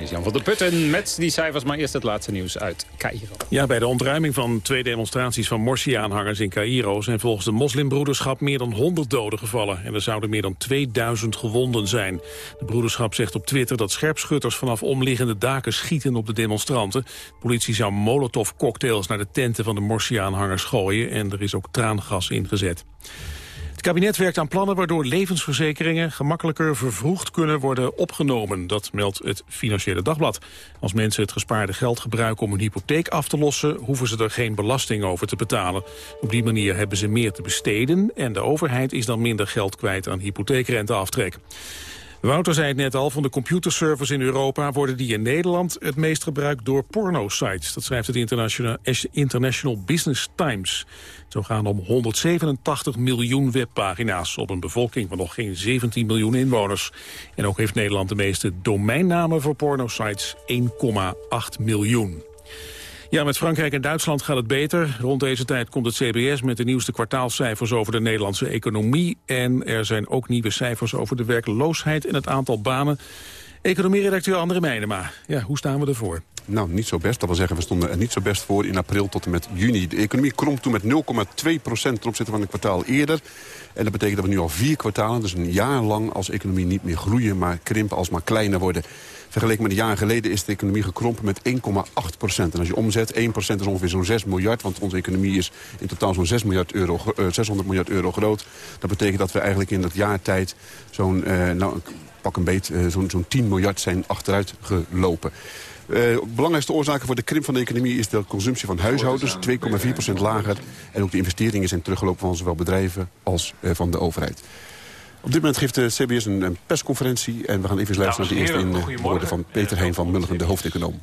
Is Jan van der Putten met die cijfers, maar eerst het laatste nieuws uit Cairo. Ja, bij de ontruiming van twee demonstraties van Morsi-aanhangers in Cairo... zijn volgens de moslimbroederschap meer dan 100 doden gevallen... en er zouden meer dan 2000 gewonden zijn. De broederschap zegt op Twitter dat scherpschutters vanaf omliggende daken schieten op de demonstranten. De politie zou molotovcocktails naar de tenten van de Morsi-aanhangers gooien... en er is ook traangas ingezet. Het kabinet werkt aan plannen waardoor levensverzekeringen gemakkelijker vervroegd kunnen worden opgenomen. Dat meldt het Financiële Dagblad. Als mensen het gespaarde geld gebruiken om een hypotheek af te lossen, hoeven ze er geen belasting over te betalen. Op die manier hebben ze meer te besteden en de overheid is dan minder geld kwijt aan hypotheekrenteaftrek. Wouter zei het net al, van de computerservers in Europa worden die in Nederland het meest gebruikt door porno-sites. Dat schrijft het International, International Business Times. Zo gaan om 187 miljoen webpagina's op een bevolking van nog geen 17 miljoen inwoners. En ook heeft Nederland de meeste domeinnamen voor pornosites, 1,8 miljoen. Ja, met Frankrijk en Duitsland gaat het beter. Rond deze tijd komt het CBS met de nieuwste kwartaalcijfers over de Nederlandse economie. En er zijn ook nieuwe cijfers over de werkloosheid en het aantal banen. Economieredacteur André Meijnema, ja, hoe staan we ervoor? Nou, niet zo best. Dat wil zeggen, we stonden er niet zo best voor in april tot en met juni. De economie kromp toen met 0,2 procent ten opzichte van een kwartaal eerder. En dat betekent dat we nu al vier kwartalen, dus een jaar lang... als economie niet meer groeien, maar krimpen, alsmaar kleiner worden. Vergeleken met een jaar geleden is de economie gekrompen met 1,8 procent. En als je omzet, 1 procent is ongeveer zo'n 6 miljard... want onze economie is in totaal zo'n 6 miljard euro, uh, 600 miljard euro groot. Dat betekent dat we eigenlijk in dat jaar tijd zo'n... Uh, nou, pak een beet, uh, zo'n zo 10 miljard zijn achteruit gelopen. Uh, belangrijkste oorzaken voor de krimp van de economie is de consumptie van huishoudens, 2,4% lager. En ook de investeringen zijn teruggelopen van zowel bedrijven als uh, van de overheid. Op dit moment geeft de CBS een, een persconferentie en we gaan even luisteren naar de eerste in woorden van Peter Heijn van Mulligen, de hoofdeconoom.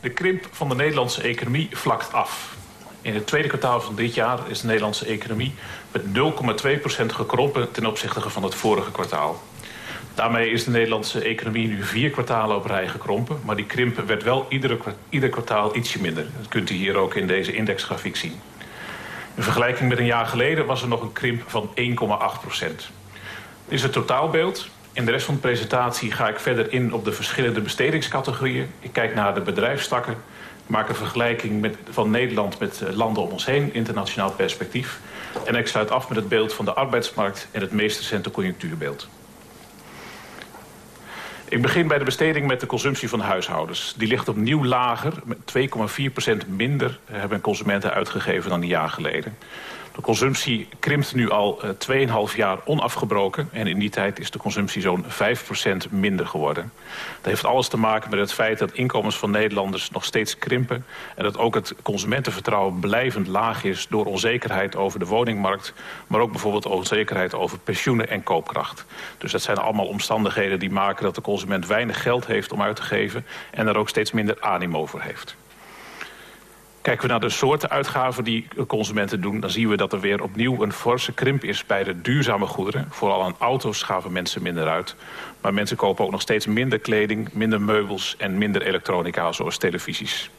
De krimp van de Nederlandse economie vlakt af. In het tweede kwartaal van dit jaar is de Nederlandse economie met 0,2% gekrompen ten opzichte van het vorige kwartaal. Daarmee is de Nederlandse economie nu vier kwartalen op rij gekrompen. Maar die krimp werd wel iedere, ieder kwartaal ietsje minder. Dat kunt u hier ook in deze indexgrafiek zien. In vergelijking met een jaar geleden was er nog een krimp van 1,8 procent. Dit is het totaalbeeld. In de rest van de presentatie ga ik verder in op de verschillende bestedingscategorieën. Ik kijk naar de bedrijfstakken. Maak een vergelijking met, van Nederland met landen om ons heen, internationaal perspectief. En ik sluit af met het beeld van de arbeidsmarkt en het meest recente conjunctuurbeeld. Ik begin bij de besteding met de consumptie van huishoudens. Die ligt opnieuw lager. Met 2,4% minder hebben consumenten uitgegeven dan een jaar geleden. De consumptie krimpt nu al uh, 2,5 jaar onafgebroken. En in die tijd is de consumptie zo'n 5% minder geworden. Dat heeft alles te maken met het feit dat inkomens van Nederlanders nog steeds krimpen. En dat ook het consumentenvertrouwen blijvend laag is door onzekerheid over de woningmarkt. Maar ook bijvoorbeeld onzekerheid over pensioenen en koopkracht. Dus dat zijn allemaal omstandigheden die maken dat de consument weinig geld heeft om uit te geven. En er ook steeds minder animo voor heeft. Kijken we naar de soorten uitgaven die consumenten doen... dan zien we dat er weer opnieuw een forse krimp is bij de duurzame goederen. Vooral aan auto's gaven mensen minder uit. Maar mensen kopen ook nog steeds minder kleding, minder meubels... en minder elektronica, zoals televisies.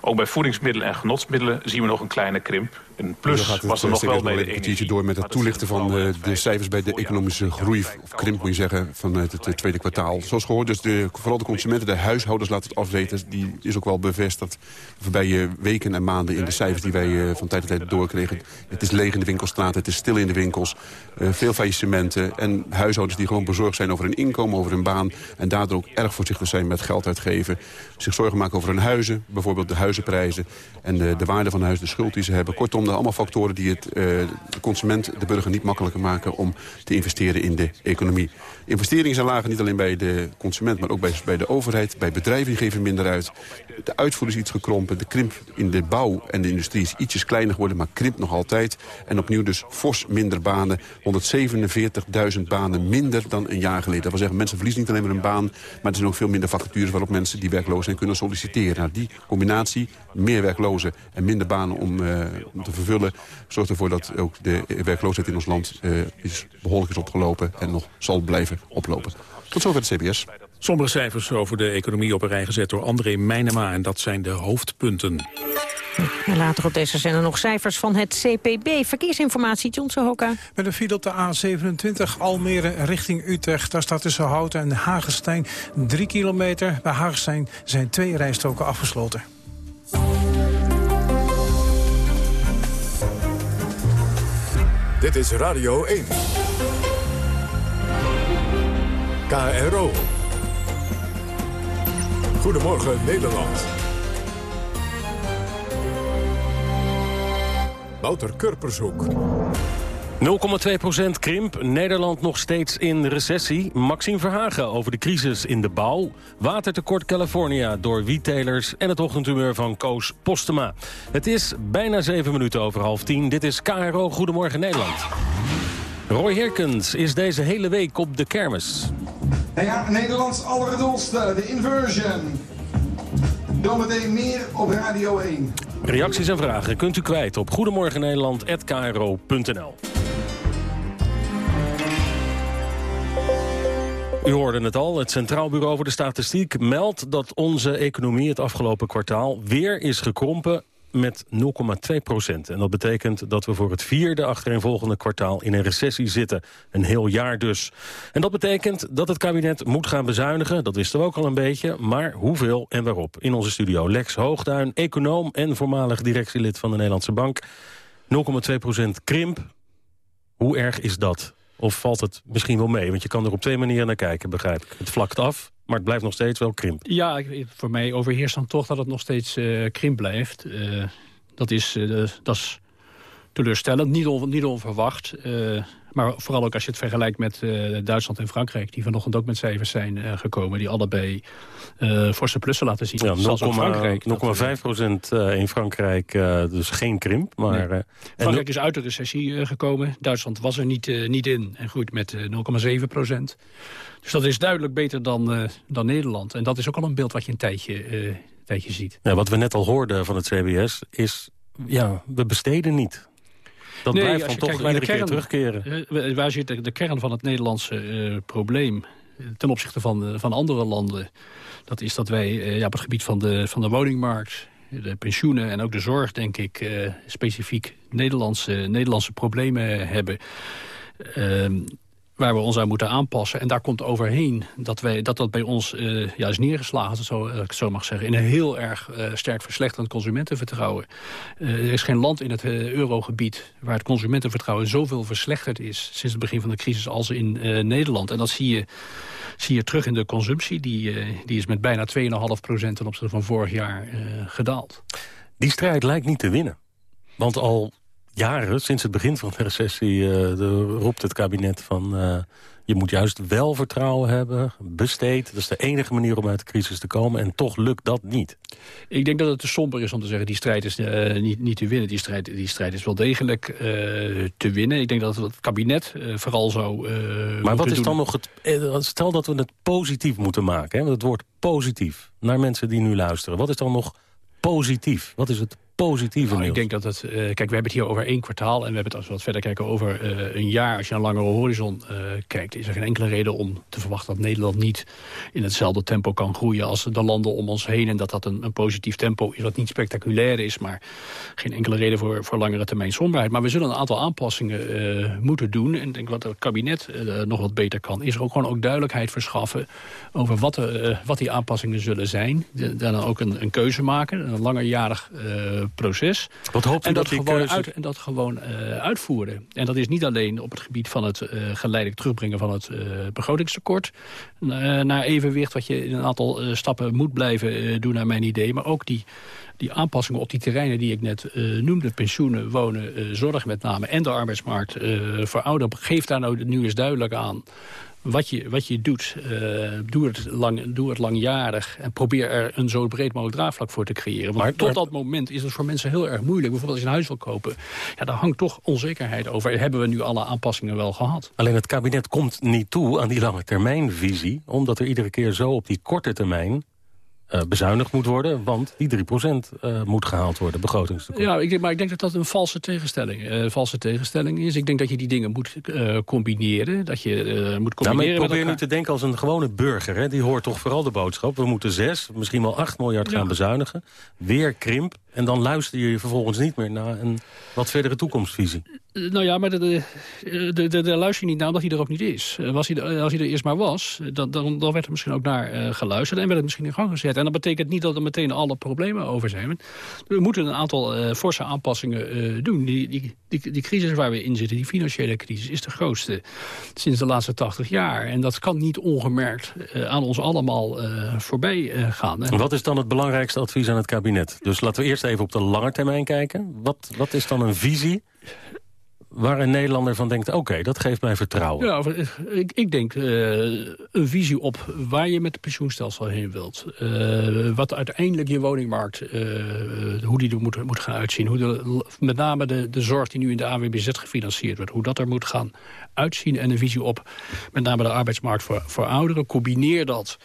Ook bij voedingsmiddelen en genotsmiddelen zien we nog een kleine krimp. Een plus gaat het, was er nog steeds wel nog de een kwartiertje door met het toelichten van eh, de cijfers bij de economische groei, of krimp moet je zeggen, van het, het tweede kwartaal. Zoals gehoord, dus de, vooral de consumenten, de huishoudens laten het afweten. Die is ook wel bevestigd de voorbije weken en maanden in de cijfers die wij eh, van tijd tot tijd doorkregen. Het is leeg in de winkelstraten, het is stil in de winkels, eh, veel faillissementen en huishoudens die gewoon bezorgd zijn over hun inkomen, over hun baan en daardoor ook erg voorzichtig zijn met geld uitgeven. Zich zorgen maken over hun huizen, bijvoorbeeld de huizenprijzen en de, de waarde van huis, de schuld die ze hebben. Kortom, allemaal factoren die het, eh, de consument, de burger niet makkelijker maken om te investeren in de economie. Investeringen zijn lager niet alleen bij de consument, maar ook bij, de overheid. Bij bedrijven geven minder uit. De uitvoer is iets gekrompen. De krimp in de bouw en de industrie is ietsjes kleiner geworden, maar krimpt nog altijd. En opnieuw dus fors minder banen. 147.000 banen minder dan een jaar geleden. Dat wil zeggen, mensen verliezen niet alleen maar een baan, maar er zijn ook veel minder vacatures waarop mensen die werkloos zijn kunnen solliciteren. Nou, die combinatie, meer werklozen en minder banen om, eh, om te vervullen, zorgt ervoor dat ook de werkloosheid in ons land eh, is behoorlijk is opgelopen en nog zal blijven oplopen. Tot zover het CBS. Sommige cijfers over de economie op een rij gezet door André Meijnema. En dat zijn de hoofdpunten. En later op deze zender nog cijfers van het CPB. Verkeersinformatie, John Sohoka. Met een file op de A27 Almere richting Utrecht. Daar staat tussen Houten en Hagestein 3 kilometer. Bij Hagestein zijn twee rijstroken afgesloten. Dit is Radio 1. KRO. Goedemorgen Nederland. Wouter Kurpershoek. 0,2% krimp. Nederland nog steeds in recessie. Maxime Verhagen over de crisis in de bouw. Watertekort California door wiettelers. En het ochtendhumeur van Koos Postema. Het is bijna 7 minuten over half 10. Dit is KRO Goedemorgen Nederland. Roy Herkens is deze hele week op de kermis. En ja, Nederlands allergedoelste, de inversion. Zometeen meer op Radio 1. Reacties en vragen kunt u kwijt op goedemorgennederland.kro.nl. U hoorde het al, het Centraal Bureau voor de Statistiek meldt dat onze economie het afgelopen kwartaal weer is gekrompen met 0,2 procent. En dat betekent dat we voor het vierde achtereenvolgende kwartaal in een recessie zitten. Een heel jaar dus. En dat betekent dat het kabinet moet gaan bezuinigen. Dat wisten we ook al een beetje. Maar hoeveel en waarop? In onze studio Lex Hoogduin, econoom en voormalig directielid van de Nederlandse Bank. 0,2 procent krimp. Hoe erg is dat? Of valt het misschien wel mee? Want je kan er op twee manieren naar kijken, begrijp ik. Het vlakt af, maar het blijft nog steeds wel krimp. Ja, voor mij overheerst dan toch dat het nog steeds eh, krimp blijft. Eh, dat, is, eh, dat is teleurstellend, niet, on- niet onverwacht. Maar vooral ook als je het vergelijkt met eh, Duitsland en Frankrijk... die vanochtend ook met cijfers zijn eh, gekomen... die allebei eh forse plussen laten zien. Ja, Zelfs ook Frankrijk. 0,5 procent eh, in Frankrijk, dus geen krimp. Maar, Nee. Frankrijk is uit de recessie gekomen. Duitsland was er niet, niet in en groeit met eh, 0,7 procent. Dus dat is duidelijk beter dan, dan Nederland. En dat is ook al een beeld wat je een tijdje, een tijdje ziet. Ja, wat we net al hoorden van het CBS is... ja, we besteden niet. Dat Nee, blijft dan toch kijkt iedere keer kern, terugkeren. eh, waar zit de, de kern van het Nederlandse eh, probleem eh, ten opzichte van, eh, van andere landen? Dat is dat wij eh, ja, op het gebied van de, van de woningmarkt, de pensioenen en ook de zorg, denk ik, eh, specifiek Nederlandse, Nederlandse problemen hebben. Waar we ons aan moeten aanpassen. En daar komt overheen dat wij, dat, dat bij ons eh, ja, is neergeslagen, als, zo, als ik zo mag zeggen... in een heel erg eh, sterk verslechterend consumentenvertrouwen. Eh, er is geen land in het eh, eurogebied waar het consumentenvertrouwen zoveel verslechterd is... sinds het begin van de crisis als in eh, Nederland. En dat zie je, zie je terug in de consumptie. Die, eh, die is met bijna 2,5 procent ten opzichte van vorig jaar eh, gedaald. Die strijd lijkt niet te winnen. Want al jaren, sinds het begin van de recessie... eh, de, roept het kabinet van... eh, je moet juist wel vertrouwen hebben, besteed. Dat is de enige manier om uit de crisis te komen. En toch lukt dat niet. Ik denk dat het te somber is om te zeggen... die strijd is eh, niet, niet te winnen. Die strijd, die strijd is wel degelijk te winnen. Ik denk dat het kabinet vooral zou Maar wat is dan nog het... Stel dat we het positief moeten maken. Hè? Want het woord positief naar mensen die nu luisteren. Wat is dan nog positief? Wat is het positieve Nou, nieuws? ik denk dat het... eh, kijk, we hebben het hier over één kwartaal... en we hebben het als we wat verder kijken over eh, een jaar. Als je naar een langere horizon eh, kijkt... is er geen enkele reden om te verwachten dat Nederland niet... in hetzelfde tempo kan groeien als de landen om ons heen. En dat dat een, een positief tempo is wat niet spectaculair is... maar geen enkele reden voor, voor langere termijn somberheid. Maar we zullen een aantal aanpassingen moeten doen. En ik denk wat het kabinet nog wat beter kan... is er ook gewoon ook duidelijkheid verschaffen... over wat, wat die aanpassingen zullen zijn. De- dan ook een, een keuze maken. Een langerjarig proces. Wat hoopt u en dat dat, gewoon, keuze- uit, en dat gewoon eh, uitvoeren. En dat is niet alleen op het gebied van het eh, geleidelijk terugbrengen van het eh, begrotingstekort. naar evenwicht, wat je in een aantal stappen moet blijven doen naar mijn idee. Maar ook die, die aanpassingen op die terreinen die ik net noemde. Pensioenen, wonen, zorg met name. En de arbeidsmarkt eh, voor ouderen. Geef daar nou nu eens duidelijk aan wat je, wat je doet. Eh, doe, het lang, doe het langjarig. En probeer er een zo breed mogelijk draagvlak voor te creëren. Want tot dat moment is het voor mensen heel erg moeilijk. Bijvoorbeeld als je een huis wil kopen. Ja, daar hangt toch onzekerheid over. Hebben we nu alle aanpassingen wel gehad? Alleen het kabinet komt niet toe aan die lange termijnvisie... omdat er iedere keer zo op die korte termijn eh, bezuinigd moet worden... want die 3% eh, moet gehaald worden, begrotingstekort. Ja, ik denk, maar ik denk dat dat een valse tegenstelling, eh, valse tegenstelling is. Ik denk dat je die dingen moet combineren. Dat je moet Nou, maar ik combineren met probeer nu te denken als een gewone burger. Hè? Die hoort toch vooral de boodschap. We moeten 6, misschien wel 8 miljard gaan bezuinigen. Weer krimp. En dan luister je vervolgens niet meer naar een wat verdere toekomstvisie. Eh, Nou ja, maar de- de- luister je niet naar omdat hij er ook niet is. Eh, Was hij als hij er eerst maar was, eh, dan, dan, dan werd er misschien ook naar eh, geluisterd... en werd het misschien in gang gezet. En dat betekent niet dat er meteen alle problemen over zijn. We moeten een aantal eh, forse aanpassingen eh, doen. Die, die, die, crisis waar we in zitten, die financiële crisis... is de grootste sinds de laatste 80 jaar. En dat kan niet ongemerkt eh, aan ons allemaal eh, voorbij eh, gaan. Wat is dan het belangrijkste advies aan het kabinet? Dus laten we eerst even op de lange termijn kijken. Wat, wat is dan een visie waar een Nederlander van denkt... oké, dat geeft mij vertrouwen. Ja, over- ik, ik denk eh, een visie op waar je met het pensioenstelsel heen wilt. Eh, wat uiteindelijk je woningmarkt, eh, hoe die er moet, moet gaan uitzien. Hoe de, met name de, de zorg die nu in de AWBZ gefinancierd wordt. Hoe dat er moet gaan uitzien. En een visie op met name de arbeidsmarkt voor, voor ouderen. Combineer dat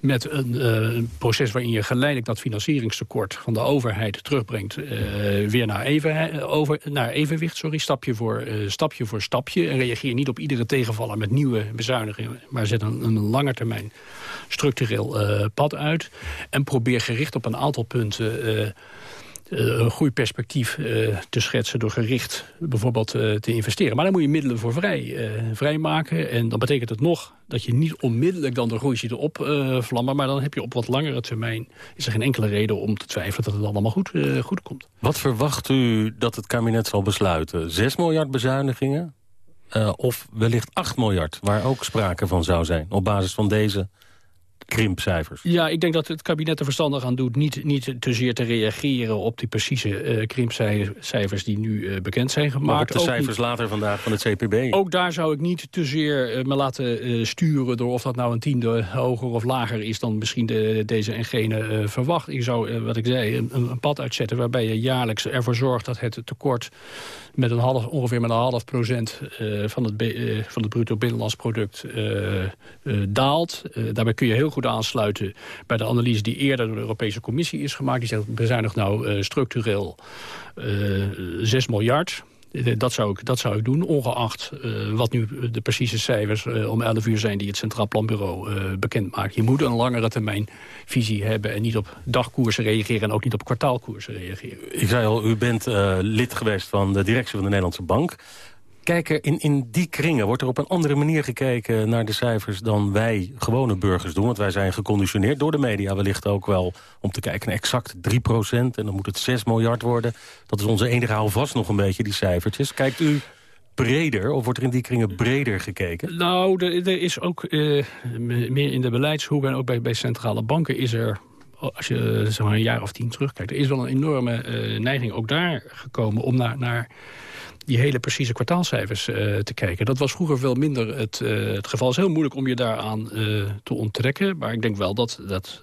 met een, eh, proces waarin je geleidelijk dat financieringstekort van de overheid terugbrengt. eh, weer naar, even, over, naar evenwicht, sorry, stapje voor, eh, stapje voor stapje. En reageer niet op iedere tegenvaller met nieuwe bezuinigingen. Maar zet een, een lange termijn structureel eh, pad uit. En probeer gericht op een aantal punten... eh, een groeiperspectief eh, te schetsen door gericht bijvoorbeeld eh, te investeren. Maar daar moet je middelen voor vrij, vrijmaken. En dan betekent het nog dat je niet onmiddellijk dan de groei ziet opvlammen. maar dan heb je op wat langere termijn is er geen enkele reden om te twijfelen dat het allemaal goed, goed komt. Wat verwacht u dat het kabinet zal besluiten? 6 miljard bezuinigingen? Of wellicht 8 miljard, waar ook sprake van zou zijn... op basis van deze krimpcijfers? Ja, ik denk dat het kabinet er verstandig aan doet... niet, niet te zeer te reageren op die precieze eh krimpcijfers die nu eh, bekend zijn gemaakt. Maar op de Ook cijfers niet- later vandaag van het CPB. Ook daar zou ik niet te zeer eh, me laten sturen... door of dat nou een tiende hoger of lager is... dan misschien de, deze en gene verwacht. Ik zou, wat ik zei, een, een pad uitzetten... waarbij je jaarlijks ervoor zorgt dat het tekort... met een half, ongeveer met een half procent van, het, van het bruto binnenlands product daalt. Daarbij kun je heel goed aansluiten bij de analyse... die eerder door de Europese Commissie is gemaakt. Die zegt, bezuinig nou eh, structureel eh 6 miljard... Eh, Dat zou, ik, dat zou ik doen, ongeacht eh, wat nu de precieze cijfers eh, om 11 uur zijn... die het Centraal Planbureau eh bekend maakt. Je moet een langere termijn visie hebben en niet op dagkoersen reageren... en ook niet op kwartaalkoersen reageren. Ik zei al, u bent eh, lid geweest van de directie van de Nederlandse Bank. Kijk, er in, in die kringen wordt er op een andere manier gekeken naar de cijfers... dan wij gewone burgers doen. Want wij zijn geconditioneerd door de media wellicht ook wel... om te kijken naar exact 3% en dan moet het 6 miljard worden. Dat is onze enige houvast nog een beetje, die cijfertjes. Kijkt u breder, of wordt er in die kringen breder gekeken? Nou, er, is ook eh, me- meer in de beleidshoek en ook bij, bij centrale banken is er... Als je eh, zeg maar, een jaar of tien terugkijkt, er is wel een enorme eh, neiging ook daar gekomen om naar, naar die hele precieze kwartaalcijfers eh, te kijken. Dat was vroeger veel minder het, eh, het geval. Het is heel moeilijk om je daaraan eh, te onttrekken. Maar ik denk wel dat, dat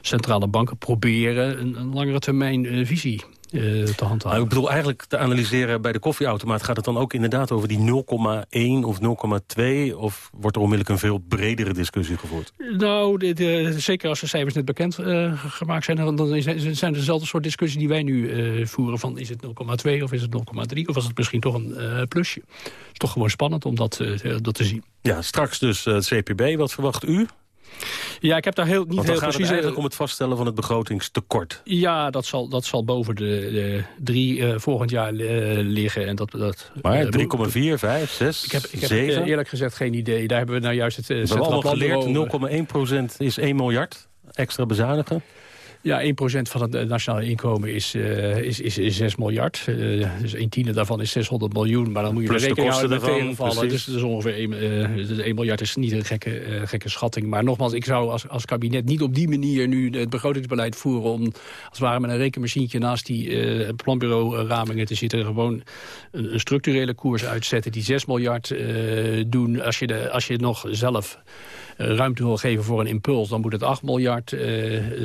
centrale banken proberen een, een langere termijn visie eh, te handhaven. Nou, ik bedoel eigenlijk te analyseren bij de koffieautomaat... gaat het dan ook inderdaad over die 0,1 of 0,2... of wordt er onmiddellijk een veel bredere discussie gevoerd? Nou, eh, zeker als de cijfers net bekend eh, gemaakt zijn... dan is- zijn er dezelfde soort discussies die wij nu voeren. Van is het 0,2 of is het 0,3 of was het misschien toch een plusje? Het is toch gewoon spannend om dat, dat te zien. Ja, straks dus het CPB. Wat verwacht u? Ja, ik heb daar heel, niet Want dan heel gaat het precies... eigenlijk om het vaststellen van het begrotingstekort. Ja, dat zal, dat zal boven de, de drie eh, volgend jaar eh, liggen. En dat, dat, Maar eh, 3,4, 5, 6, Ik heb, ik heb 7? eh, eerlijk gezegd geen idee. Daar hebben we nou juist het uh, We hebben allemaal geleerd, 0,1% is 1 miljard extra bezuinigen. Ja, 1% van het eh, nationale inkomen is, eh, is, is, is 6 miljard. Eh, dus een tiende daarvan is 600 miljoen. Maar dan moet je Plus de rekening kosten houden met tegenvallen. Dus, dus ongeveer 1, eh, dus 1 miljard is niet een gekke, gekke schatting. Maar nogmaals, ik zou als, als kabinet niet op die manier nu het begrotingsbeleid voeren... om als het ware met een rekenmachientje naast die planbureau-ramingen te zitten. Gewoon een, een structurele koers uitzetten die 6 miljard doen. Als je, de, als je nog zelf ruimte wil geven voor een impuls... dan moet het 8 miljard, eh,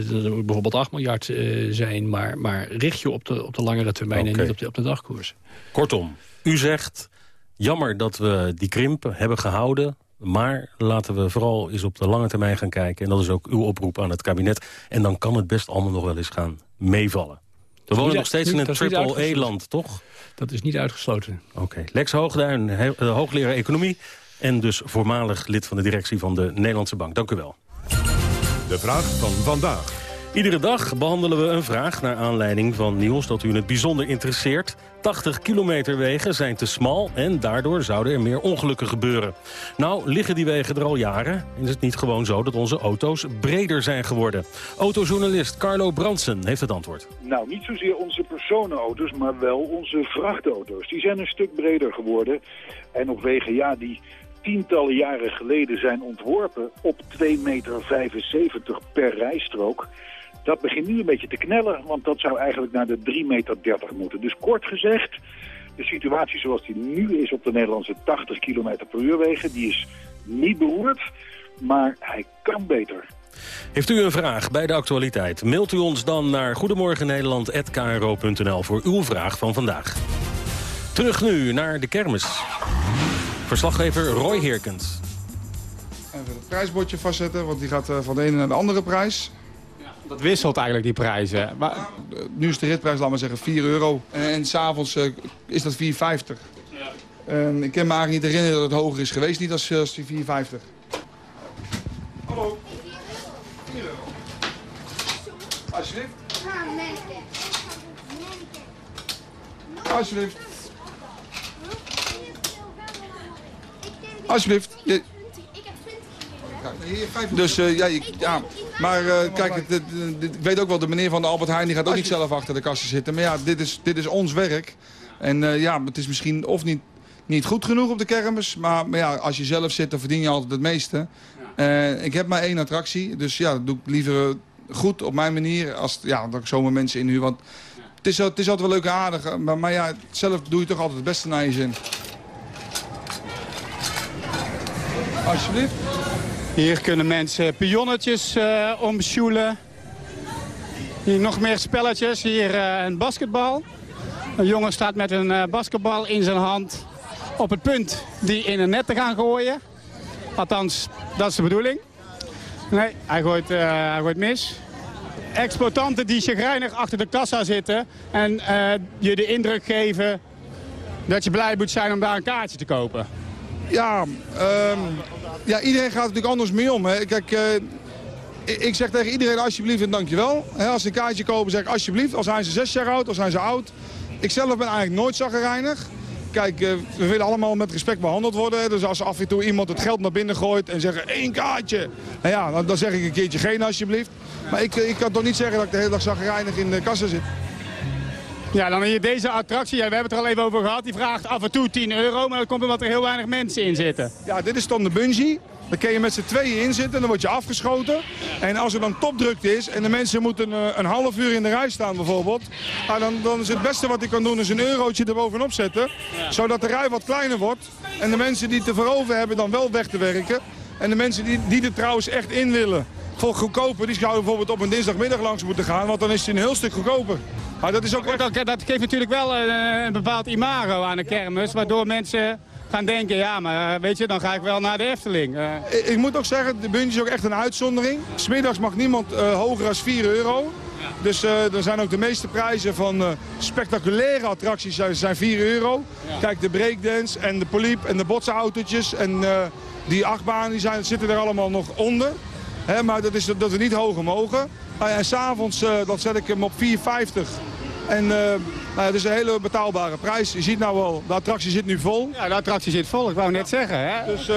dan moet bijvoorbeeld 8 miljard eh, zijn. Maar, maar richt je op de, op de langere termijn en niet op de, op de dagkoers. Kortom, u zegt, jammer dat we die krimp hebben gehouden... maar laten we vooral eens op de lange termijn gaan kijken. En dat is ook uw oproep aan het kabinet. En dan kan het best allemaal nog wel eens gaan meevallen. We wonen nog steeds niet- in een triple-E-land, toch? Dat is niet uitgesloten. Oké. Lex Hoogduin, eh, hoogleraar economie... en dus voormalig lid van de directie van de Nederlandse Bank. Dank u wel. De vraag van vandaag. Iedere dag behandelen we een vraag naar aanleiding van nieuws dat u in het bijzonder interesseert. 80 kilometer wegen zijn te smal en daardoor zouden er meer ongelukken gebeuren. Nou, liggen die wegen er al jaren en is het niet gewoon zo dat onze auto's breder zijn geworden. Autojournalist Carlo Bransen heeft het antwoord. Nou, niet zozeer onze personenauto's, maar wel onze vrachtauto's. Die zijn een stuk breder geworden. En op wegen, ja, die tientallen jaren geleden zijn ontworpen op 2,75 meter per rijstrook. Dat begint nu een beetje te knellen, want dat zou eigenlijk naar de 3,30 meter moeten. Dus kort gezegd, de situatie zoals die nu is op de Nederlandse 80 km per uur wegen, die is niet beroerd, maar hij kan beter. Heeft u een vraag bij de actualiteit? Mailt u ons dan naar goedemorgennederland.kro.nl voor uw vraag van vandaag. Terug nu naar de kermis. Verslaggever Roy Heerkens. Even het prijsbordje vastzetten, want die gaat eh, van de ene naar de andere prijs. Dat wisselt eigenlijk, die prijzen. Maar... Eh, Nu is de ritprijs, laat maar zeggen, 4 euro. En, en s'avonds uh, is dat 4,50. En ik kan me eigenlijk niet herinneren dat het hoger is geweest, niet als, als die 4,50. Hallo. 4 euro. Alsjeblieft. Alsjeblieft. Alsjeblieft. Je... Dus uh, ja, ik, ja, maar uh, kijk, het, het, het, ik weet ook wel, de meneer van de Albert Heijn die gaat ook niet zelf achter de kassen zitten. Maar ja, dit is, dit is ons werk. En uh, ja, het is misschien of niet, niet goed genoeg op de kermis. Maar, maar ja, als je zelf zit, dan verdien je altijd het meeste. Uh, ik heb maar één attractie, dus ja, dat doe ik liever goed op mijn manier. Als ja, dat ik zomaar mensen inhuur. Want het is, het is altijd wel leuk en aardig. Maar, maar ja, zelf doe je toch altijd het beste naar je zin. Alsjeblieft. Hier kunnen mensen pionnetjes uh, omsjoelen. Hier nog meer spelletjes. Hier uh, een basketbal. Een jongen staat met een uh, basketbal in zijn hand op het punt die in een net te gaan gooien. Althans, dat is de bedoeling. Nee, hij gooit, hij gooit mis. Exploitanten die chagrijnig achter de kassa zitten en je de indruk geven dat je blij moet zijn om daar een kaartje te kopen. Ja, um, ja, iedereen gaat natuurlijk anders mee om. Hè. Uh, ik zeg tegen iedereen alsjeblieft en dankjewel. He, als ze een kaartje kopen, zeg alsjeblieft. Al zijn ze zes jaar oud, al zijn ze oud. Ik zelf ben eigenlijk nooit zaggerijnig. Kijk, uh, we willen allemaal met respect behandeld worden. Dus als af en toe iemand het geld naar binnen gooit en zegt één kaartje. Nou ja, dan, dan zeg ik een keertje geen alsjeblieft. Maar ik, ik kan toch niet zeggen dat ik de hele dag zaggerijnig in de kassa zit. Ja, dan hier deze attractie. Ja, we hebben het er al even over gehad. Die vraagt af en toe 10 euro, maar dat komt omdat er heel weinig mensen in zitten. Ja, dit is dan de bungee. Dan kun je met z'n tweeën in zitten, dan word je afgeschoten. En als er dan topdrukte is en de mensen moeten een, een half uur in de rij staan bijvoorbeeld... Nou, dan, dan is het beste wat ik kan doen is een eurotje erbovenop zetten. Zodat de rij wat kleiner wordt. En de mensen die het ervoor over hebben dan wel weg te werken. En de mensen die, die er trouwens echt in willen voor goedkoper... die zouden bijvoorbeeld op een dinsdagmiddag langs moeten gaan, want dan is het een heel stuk goedkoper. Maar dat is ook... Dat, geeft natuurlijk wel eh, een bepaald imago aan de kermis, waardoor mensen gaan denken, ja, maar eh, weet je, dan ga ik wel naar de Efteling. Eh, Ik, ik moet ook zeggen, de Buntje is ook echt een uitzondering. Smiddags mag niemand hoger dan 4 euro. Dus eh, er zijn ook de meeste prijzen van spectaculaire attracties zijn, zijn 4 euro. Kijk, de breakdance en de poliep en de botsautootjes en die achtbaan die zijn, zitten er allemaal nog onder. Maar dat is dat we niet hoger mogen. Nou ja, en s'avonds uh, dan zet ik hem op 4,50. En eh, nou ja, dat is een hele betaalbare prijs. Je ziet nou wel, de attractie zit nu vol. Ja, de attractie zit vol, ik wou net zeggen. Hè? Dus, uh,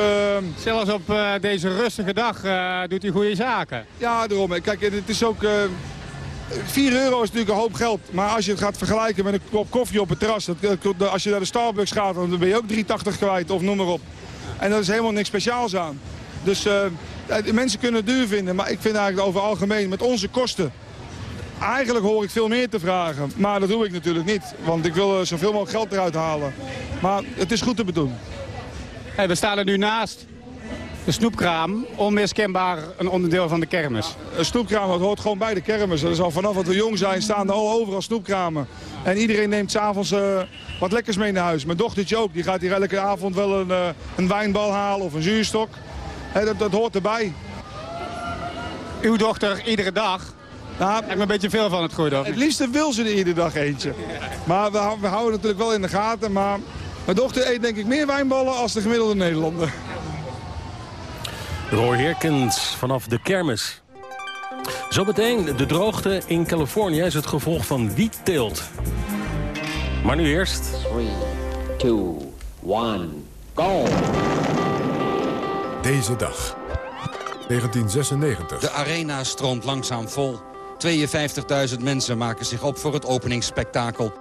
Zelfs op uh, deze rustige dag uh, doet hij goede zaken. Ja, daarom. Kijk, het is ook... 4 euro is natuurlijk een hoop geld. Maar als je het gaat vergelijken met een kop koffie op het terras... Dat, als je naar de Starbucks gaat, dan ben je ook 3,80 kwijt of noem maar op. En dat is helemaal niks speciaals aan. Dus mensen kunnen het duur vinden. Maar ik vind eigenlijk over algemeen met onze kosten... Eigenlijk hoor ik veel meer te vragen. Maar dat doe ik natuurlijk niet. Want ik wil zoveel mogelijk geld eruit halen. Maar het is goed te bedoelen. Hey, we staan er nu naast. De snoepkraam, onmiskenbaar een onderdeel van de kermis. Een snoepkraam dat hoort gewoon bij de kermis. Dat is al vanaf dat we jong zijn staan er al overal snoepkramen. En iedereen neemt s'avonds uh, wat lekkers mee naar huis. Mijn dochtertje ook. Die gaat hier elke avond wel een, uh, een wijnbal halen of een zuurstok. Hey, dat, dat hoort erbij. Uw dochter iedere dag? Nou, ik me een beetje veel van het gooien. Het liefste wil ze er iedere dag eentje. Maar we, we houden het natuurlijk wel in de gaten. Maar mijn dochter eet denk ik meer wijnballen als de gemiddelde Nederlander. Roy Herkens vanaf de kermis. Zometeen, de droogte in Californië is het gevolg van wietteelt. Maar nu eerst... 3, 2, 1, go! Deze dag. 1996. De arena stroomt langzaam vol. 52.000 mensen maken zich op voor het openingsspektakel.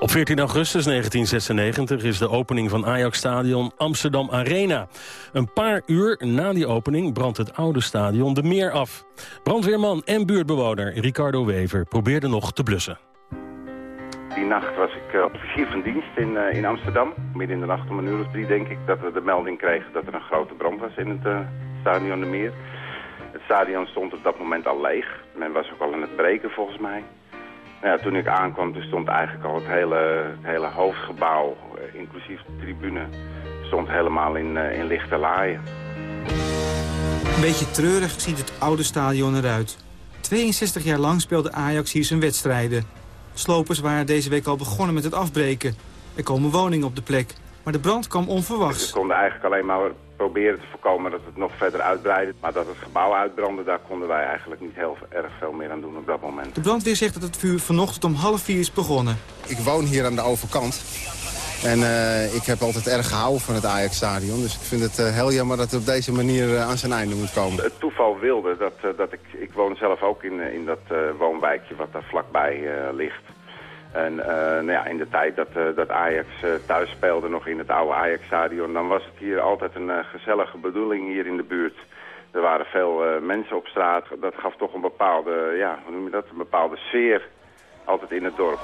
Op 14 augustus 1996 is de opening van Ajax-stadion Amsterdam Arena. Een paar uur na die opening brandt het oude stadion de meer af. Brandweerman en buurtbewoner Ricardo Wever probeerde nog te blussen. Die nacht was ik uh, officier van dienst in, uh, in Amsterdam. Midden in de nacht om een uur of drie denk ik dat we de melding kregen dat er een grote brand was in het uh, stadion de Meer. Het stadion stond op dat moment al leeg. Men was ook al aan het breken volgens mij. Nou toen ik aankwam, toen stond eigenlijk al het hele, hele hoofdgebouw, inclusief de tribune, stond helemaal in, in lichte laaien. Een beetje treurig ziet het oude stadion eruit. 62 jaar lang speelde Ajax hier zijn wedstrijden. Slopers waren deze week al begonnen met het afbreken. Er komen woningen op de plek. Maar de brand kwam onverwachts. We konden eigenlijk alleen maar proberen te voorkomen dat het nog verder uitbreidde. Maar dat het gebouw uitbrandde, daar konden wij eigenlijk niet heel erg veel meer aan doen op dat moment. De brandweer zegt dat het vuur vanochtend om half vier is begonnen. Ik woon hier aan de overkant. En uh, ik heb altijd erg gehouden van het Ajax-stadion. Dus ik vind het uh, heel jammer dat het op deze manier uh, aan zijn einde moet komen. Het toeval wilde dat, dat ik... Ik woon zelf ook in, in dat woonwijkje wat daar vlakbij ligt. En nou ja, in de tijd dat, dat Ajax thuis speelde, nog in het oude Ajax-stadion... dan was het hier altijd een gezellige bedoeling hier in de buurt. Er waren veel mensen op straat. Dat gaf toch een bepaalde, ja, hoe noem je dat, een bepaalde sfeer altijd in het dorp.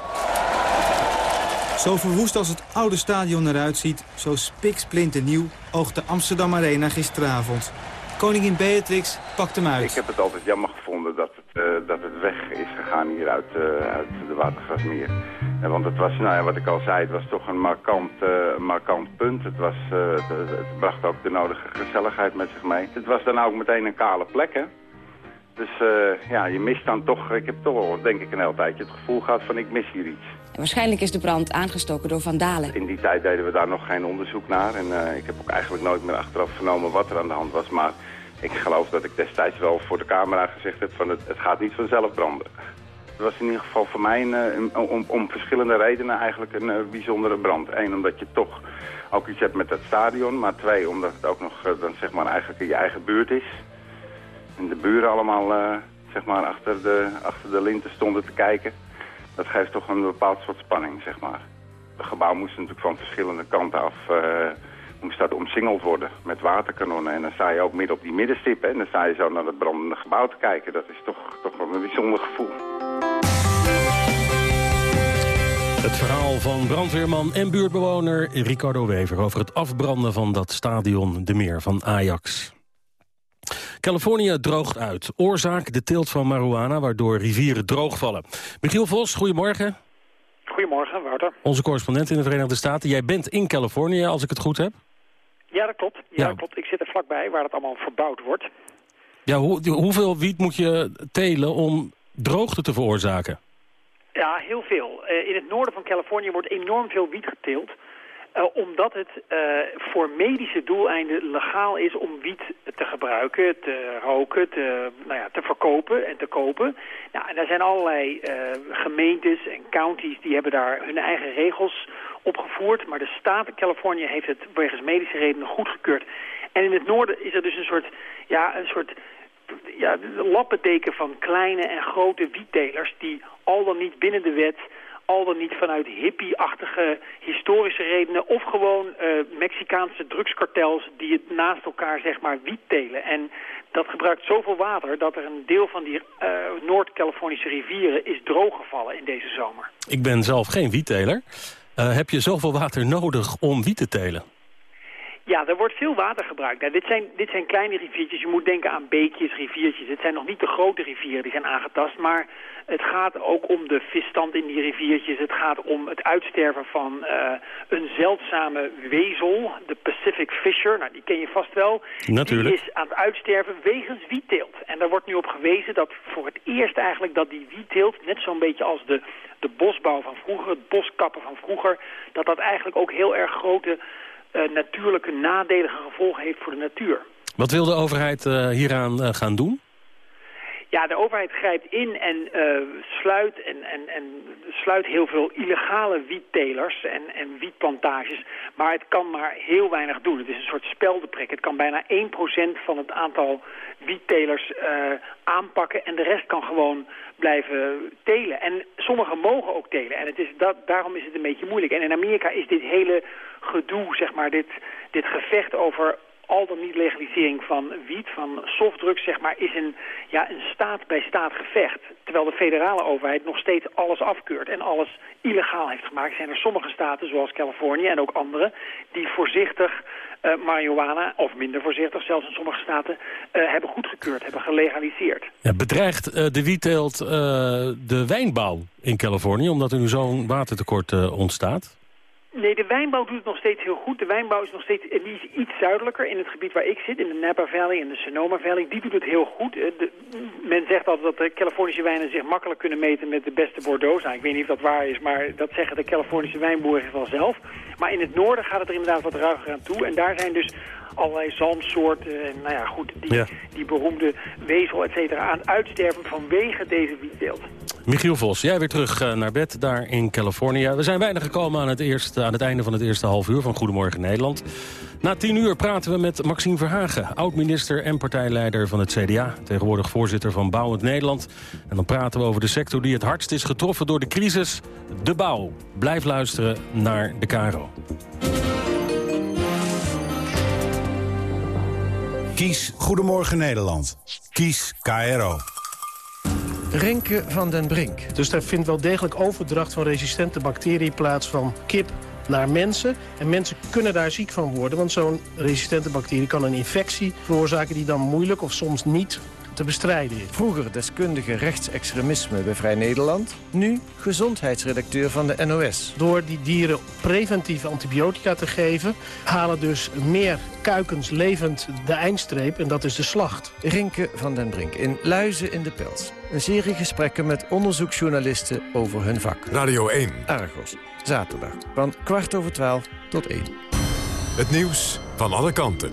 Zo verwoest als het oude stadion eruit ziet, zo spiksplinternieuw oogt de Amsterdam Arena gisteravond. Koningin Beatrix pakt hem uit. Ik heb het altijd jammer gevonden dat het, uh, dat het weg is gegaan hier uit, uh, uit de Watergrasmeer. Uh, want het was, nou ja, wat ik al zei, het was toch een markant, markant punt. Het, was, het, het, bracht ook de nodige gezelligheid met zich mee. Het was dan ook meteen een kale plek, hè. Dus ja, je mist dan toch, ik heb toch wel, denk ik, een heel tijdje het gevoel gehad van ik mis hier iets. Waarschijnlijk is de brand aangestoken door vandalen. In die tijd deden we daar nog geen onderzoek naar. En uh, ik heb ook eigenlijk nooit meer achteraf vernomen wat er aan de hand was. Maar ik geloof dat ik destijds wel voor de camera gezegd heb van het, het gaat niet vanzelf branden. Het was in ieder geval voor mij een, om, om, verschillende redenen eigenlijk een uh, bijzondere brand. Eén, omdat je toch ook iets hebt met het stadion. Maar twee, omdat het ook nog dan zeg maar eigenlijk in je eigen buurt is. En de buren allemaal zeg maar achter de, achter de linten stonden te kijken. Dat geeft toch een bepaald soort spanning, zeg maar. Het gebouw moest natuurlijk van verschillende kanten af moest dat omsingeld worden met waterkanonnen. En dan sta je ook midden op die middenstip en dan sta je zo naar het brandende gebouw te kijken. Dat is toch, toch wel een bijzonder gevoel. Het verhaal van brandweerman en buurtbewoner Ricardo Wever... over het afbranden van dat stadion De Meer van Ajax. Californië droogt uit. Oorzaak de teelt van marihuana, waardoor rivieren droogvallen. Michiel Vos, goedemorgen. Goedemorgen, Wouter. Onze correspondent in de Verenigde Staten. Jij bent in Californië, als ik het goed heb. Ja, dat klopt. Ja, dat klopt. Ik zit er vlakbij waar het allemaal verbouwd wordt. Ja, hoe, hoeveel wiet moet je telen om droogte te veroorzaken? Ja, heel veel. Eh, in het noorden van Californië wordt enorm veel wiet geteeld. Uh, omdat het uh, voor medische doeleinden legaal is om wiet te gebruiken, te roken, te, nou ja, te verkopen en te kopen. Nou, en er zijn allerlei uh, gemeentes en counties die hebben daar hun eigen regels opgevoerd. Maar de staat Californië heeft het wegens medische redenen goedgekeurd. En in het noorden is er dus een soort, ja, een soort ja, lappendeken van kleine en grote wiettelers die al dan niet binnen de wet al dan niet vanuit hippie-achtige historische redenen... of gewoon uh, Mexicaanse drugskartels die het naast elkaar zeg maar wiet telen. En dat gebruikt zoveel water dat er een deel van die uh, Noord-Californische rivieren is drooggevallen in deze zomer. Ik ben zelf geen wietteler. Uh, heb je zoveel water nodig om wiet te telen? Ja, er wordt veel water gebruikt. Nou, dit, zijn, dit zijn kleine riviertjes. Je moet denken aan beekjes, riviertjes. Het zijn nog niet de grote rivieren die zijn aangetast. Maar het gaat ook om de visstand in die riviertjes. Het gaat om het uitsterven van uh, een zeldzame wezel, de Pacific Fisher. Nou, die ken je vast wel. Natuurlijk. Die is aan het uitsterven wegens wietteelt. En daar wordt nu op gewezen dat voor het eerst eigenlijk dat die wietteelt... net zo'n beetje als de, de bosbouw van vroeger, het boskappen van vroeger... dat dat eigenlijk ook heel erg grote uh, natuurlijke nadelige gevolgen heeft voor de natuur. Wat wil de overheid uh, hieraan gaan doen? Ja, de overheid grijpt in en sluit, en, en, en sluit heel veel illegale wiettelers en, en wietplantages. Maar het kan maar heel weinig doen. Het is een soort speldenprik. Het kan bijna 1% van het aantal wiettelers aanpakken en de rest kan gewoon blijven telen. En sommigen mogen ook telen. En het is dat, daarom is het een beetje moeilijk. En in Amerika is dit hele gedoe, zeg maar, dit, dit gevecht over al dan niet legalisering van wiet, van softdrugs, zeg maar, is een, ja, een staat-bij-staat gevecht. Terwijl de federale overheid nog steeds alles afkeurt en alles illegaal heeft gemaakt. Zijn er sommige staten, zoals Californië en ook andere, die voorzichtig uh, marihuana, of minder voorzichtig, zelfs in sommige staten, uh, hebben goedgekeurd, hebben gelegaliseerd. Ja, bedreigt uh, de wietteelt de wijnbouw in Californië, omdat er nu zo'n watertekort ontstaat? Nee, de wijnbouw doet het nog steeds heel goed. De wijnbouw is nog steeds die is iets zuidelijker in het gebied waar ik zit, in de Napa Valley en de Sonoma Valley. Die doet het heel goed. De, men zegt altijd dat de Californische wijnen zich makkelijk kunnen meten met de beste Bordeaux. Nou, ik weet niet of dat waar is, maar dat zeggen de Californische wijnboeren wel zelf. Maar in het noorden gaat het er inderdaad wat ruiger aan toe. En daar zijn dus allerlei zalmsoorten en nou ja, goed, die, ja. die beroemde wezel, et cetera, aan uitsterven vanwege deze wietteelt. Michiel Vos, jij weer terug uh, naar bed daar in Californië. We zijn bijna gekomen aan het, eerste, aan het einde van het eerste half uur van Goedemorgen Nederland. Na tien uur praten we met Maxime Verhagen, oud-minister en partijleider van het CDA. Tegenwoordig voorzitter van Bouwend Nederland. En dan praten we over de sector die het hardst is getroffen door de crisis, de bouw. Blijf luisteren naar de Caro. Kies Goedemorgen Nederland. Kies KRO. Renke van den Brink. Dus daar vindt wel degelijk overdracht van resistente bacteriën plaats van kip naar mensen. En mensen kunnen daar ziek van worden, want zo'n resistente bacterie kan een infectie veroorzaken die dan moeilijk of soms niet te bestrijden is. Vroeger deskundige rechtsextremisme bij Vrij Nederland. Nu gezondheidsredacteur van de NOS. Door die dieren preventieve antibiotica te geven... halen dus meer kuikens levend de eindstreep en dat is de slacht. Rinke van den Brink in Luizen in de Pels. Een serie gesprekken met onderzoeksjournalisten over hun vak. Radio 1. Argos. Zaterdag van kwart over twaalf tot één. Het nieuws van alle kanten.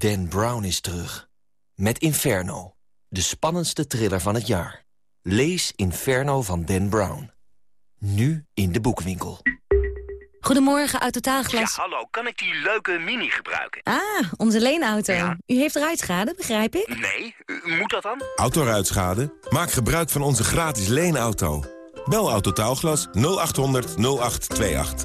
Dan Brown is terug. Met Inferno. De spannendste thriller van het jaar. Lees Inferno van Dan Brown. Nu in de boekwinkel. Goedemorgen, uit Totaalglas. Ja, hallo, kan ik die leuke mini gebruiken? Ah, onze leenauto. U heeft ruitschade, begrijp ik? Nee, u- moet dat dan? Autoruitschade? Maak gebruik van onze gratis leenauto. Bel Autotaalglas 0800 0828.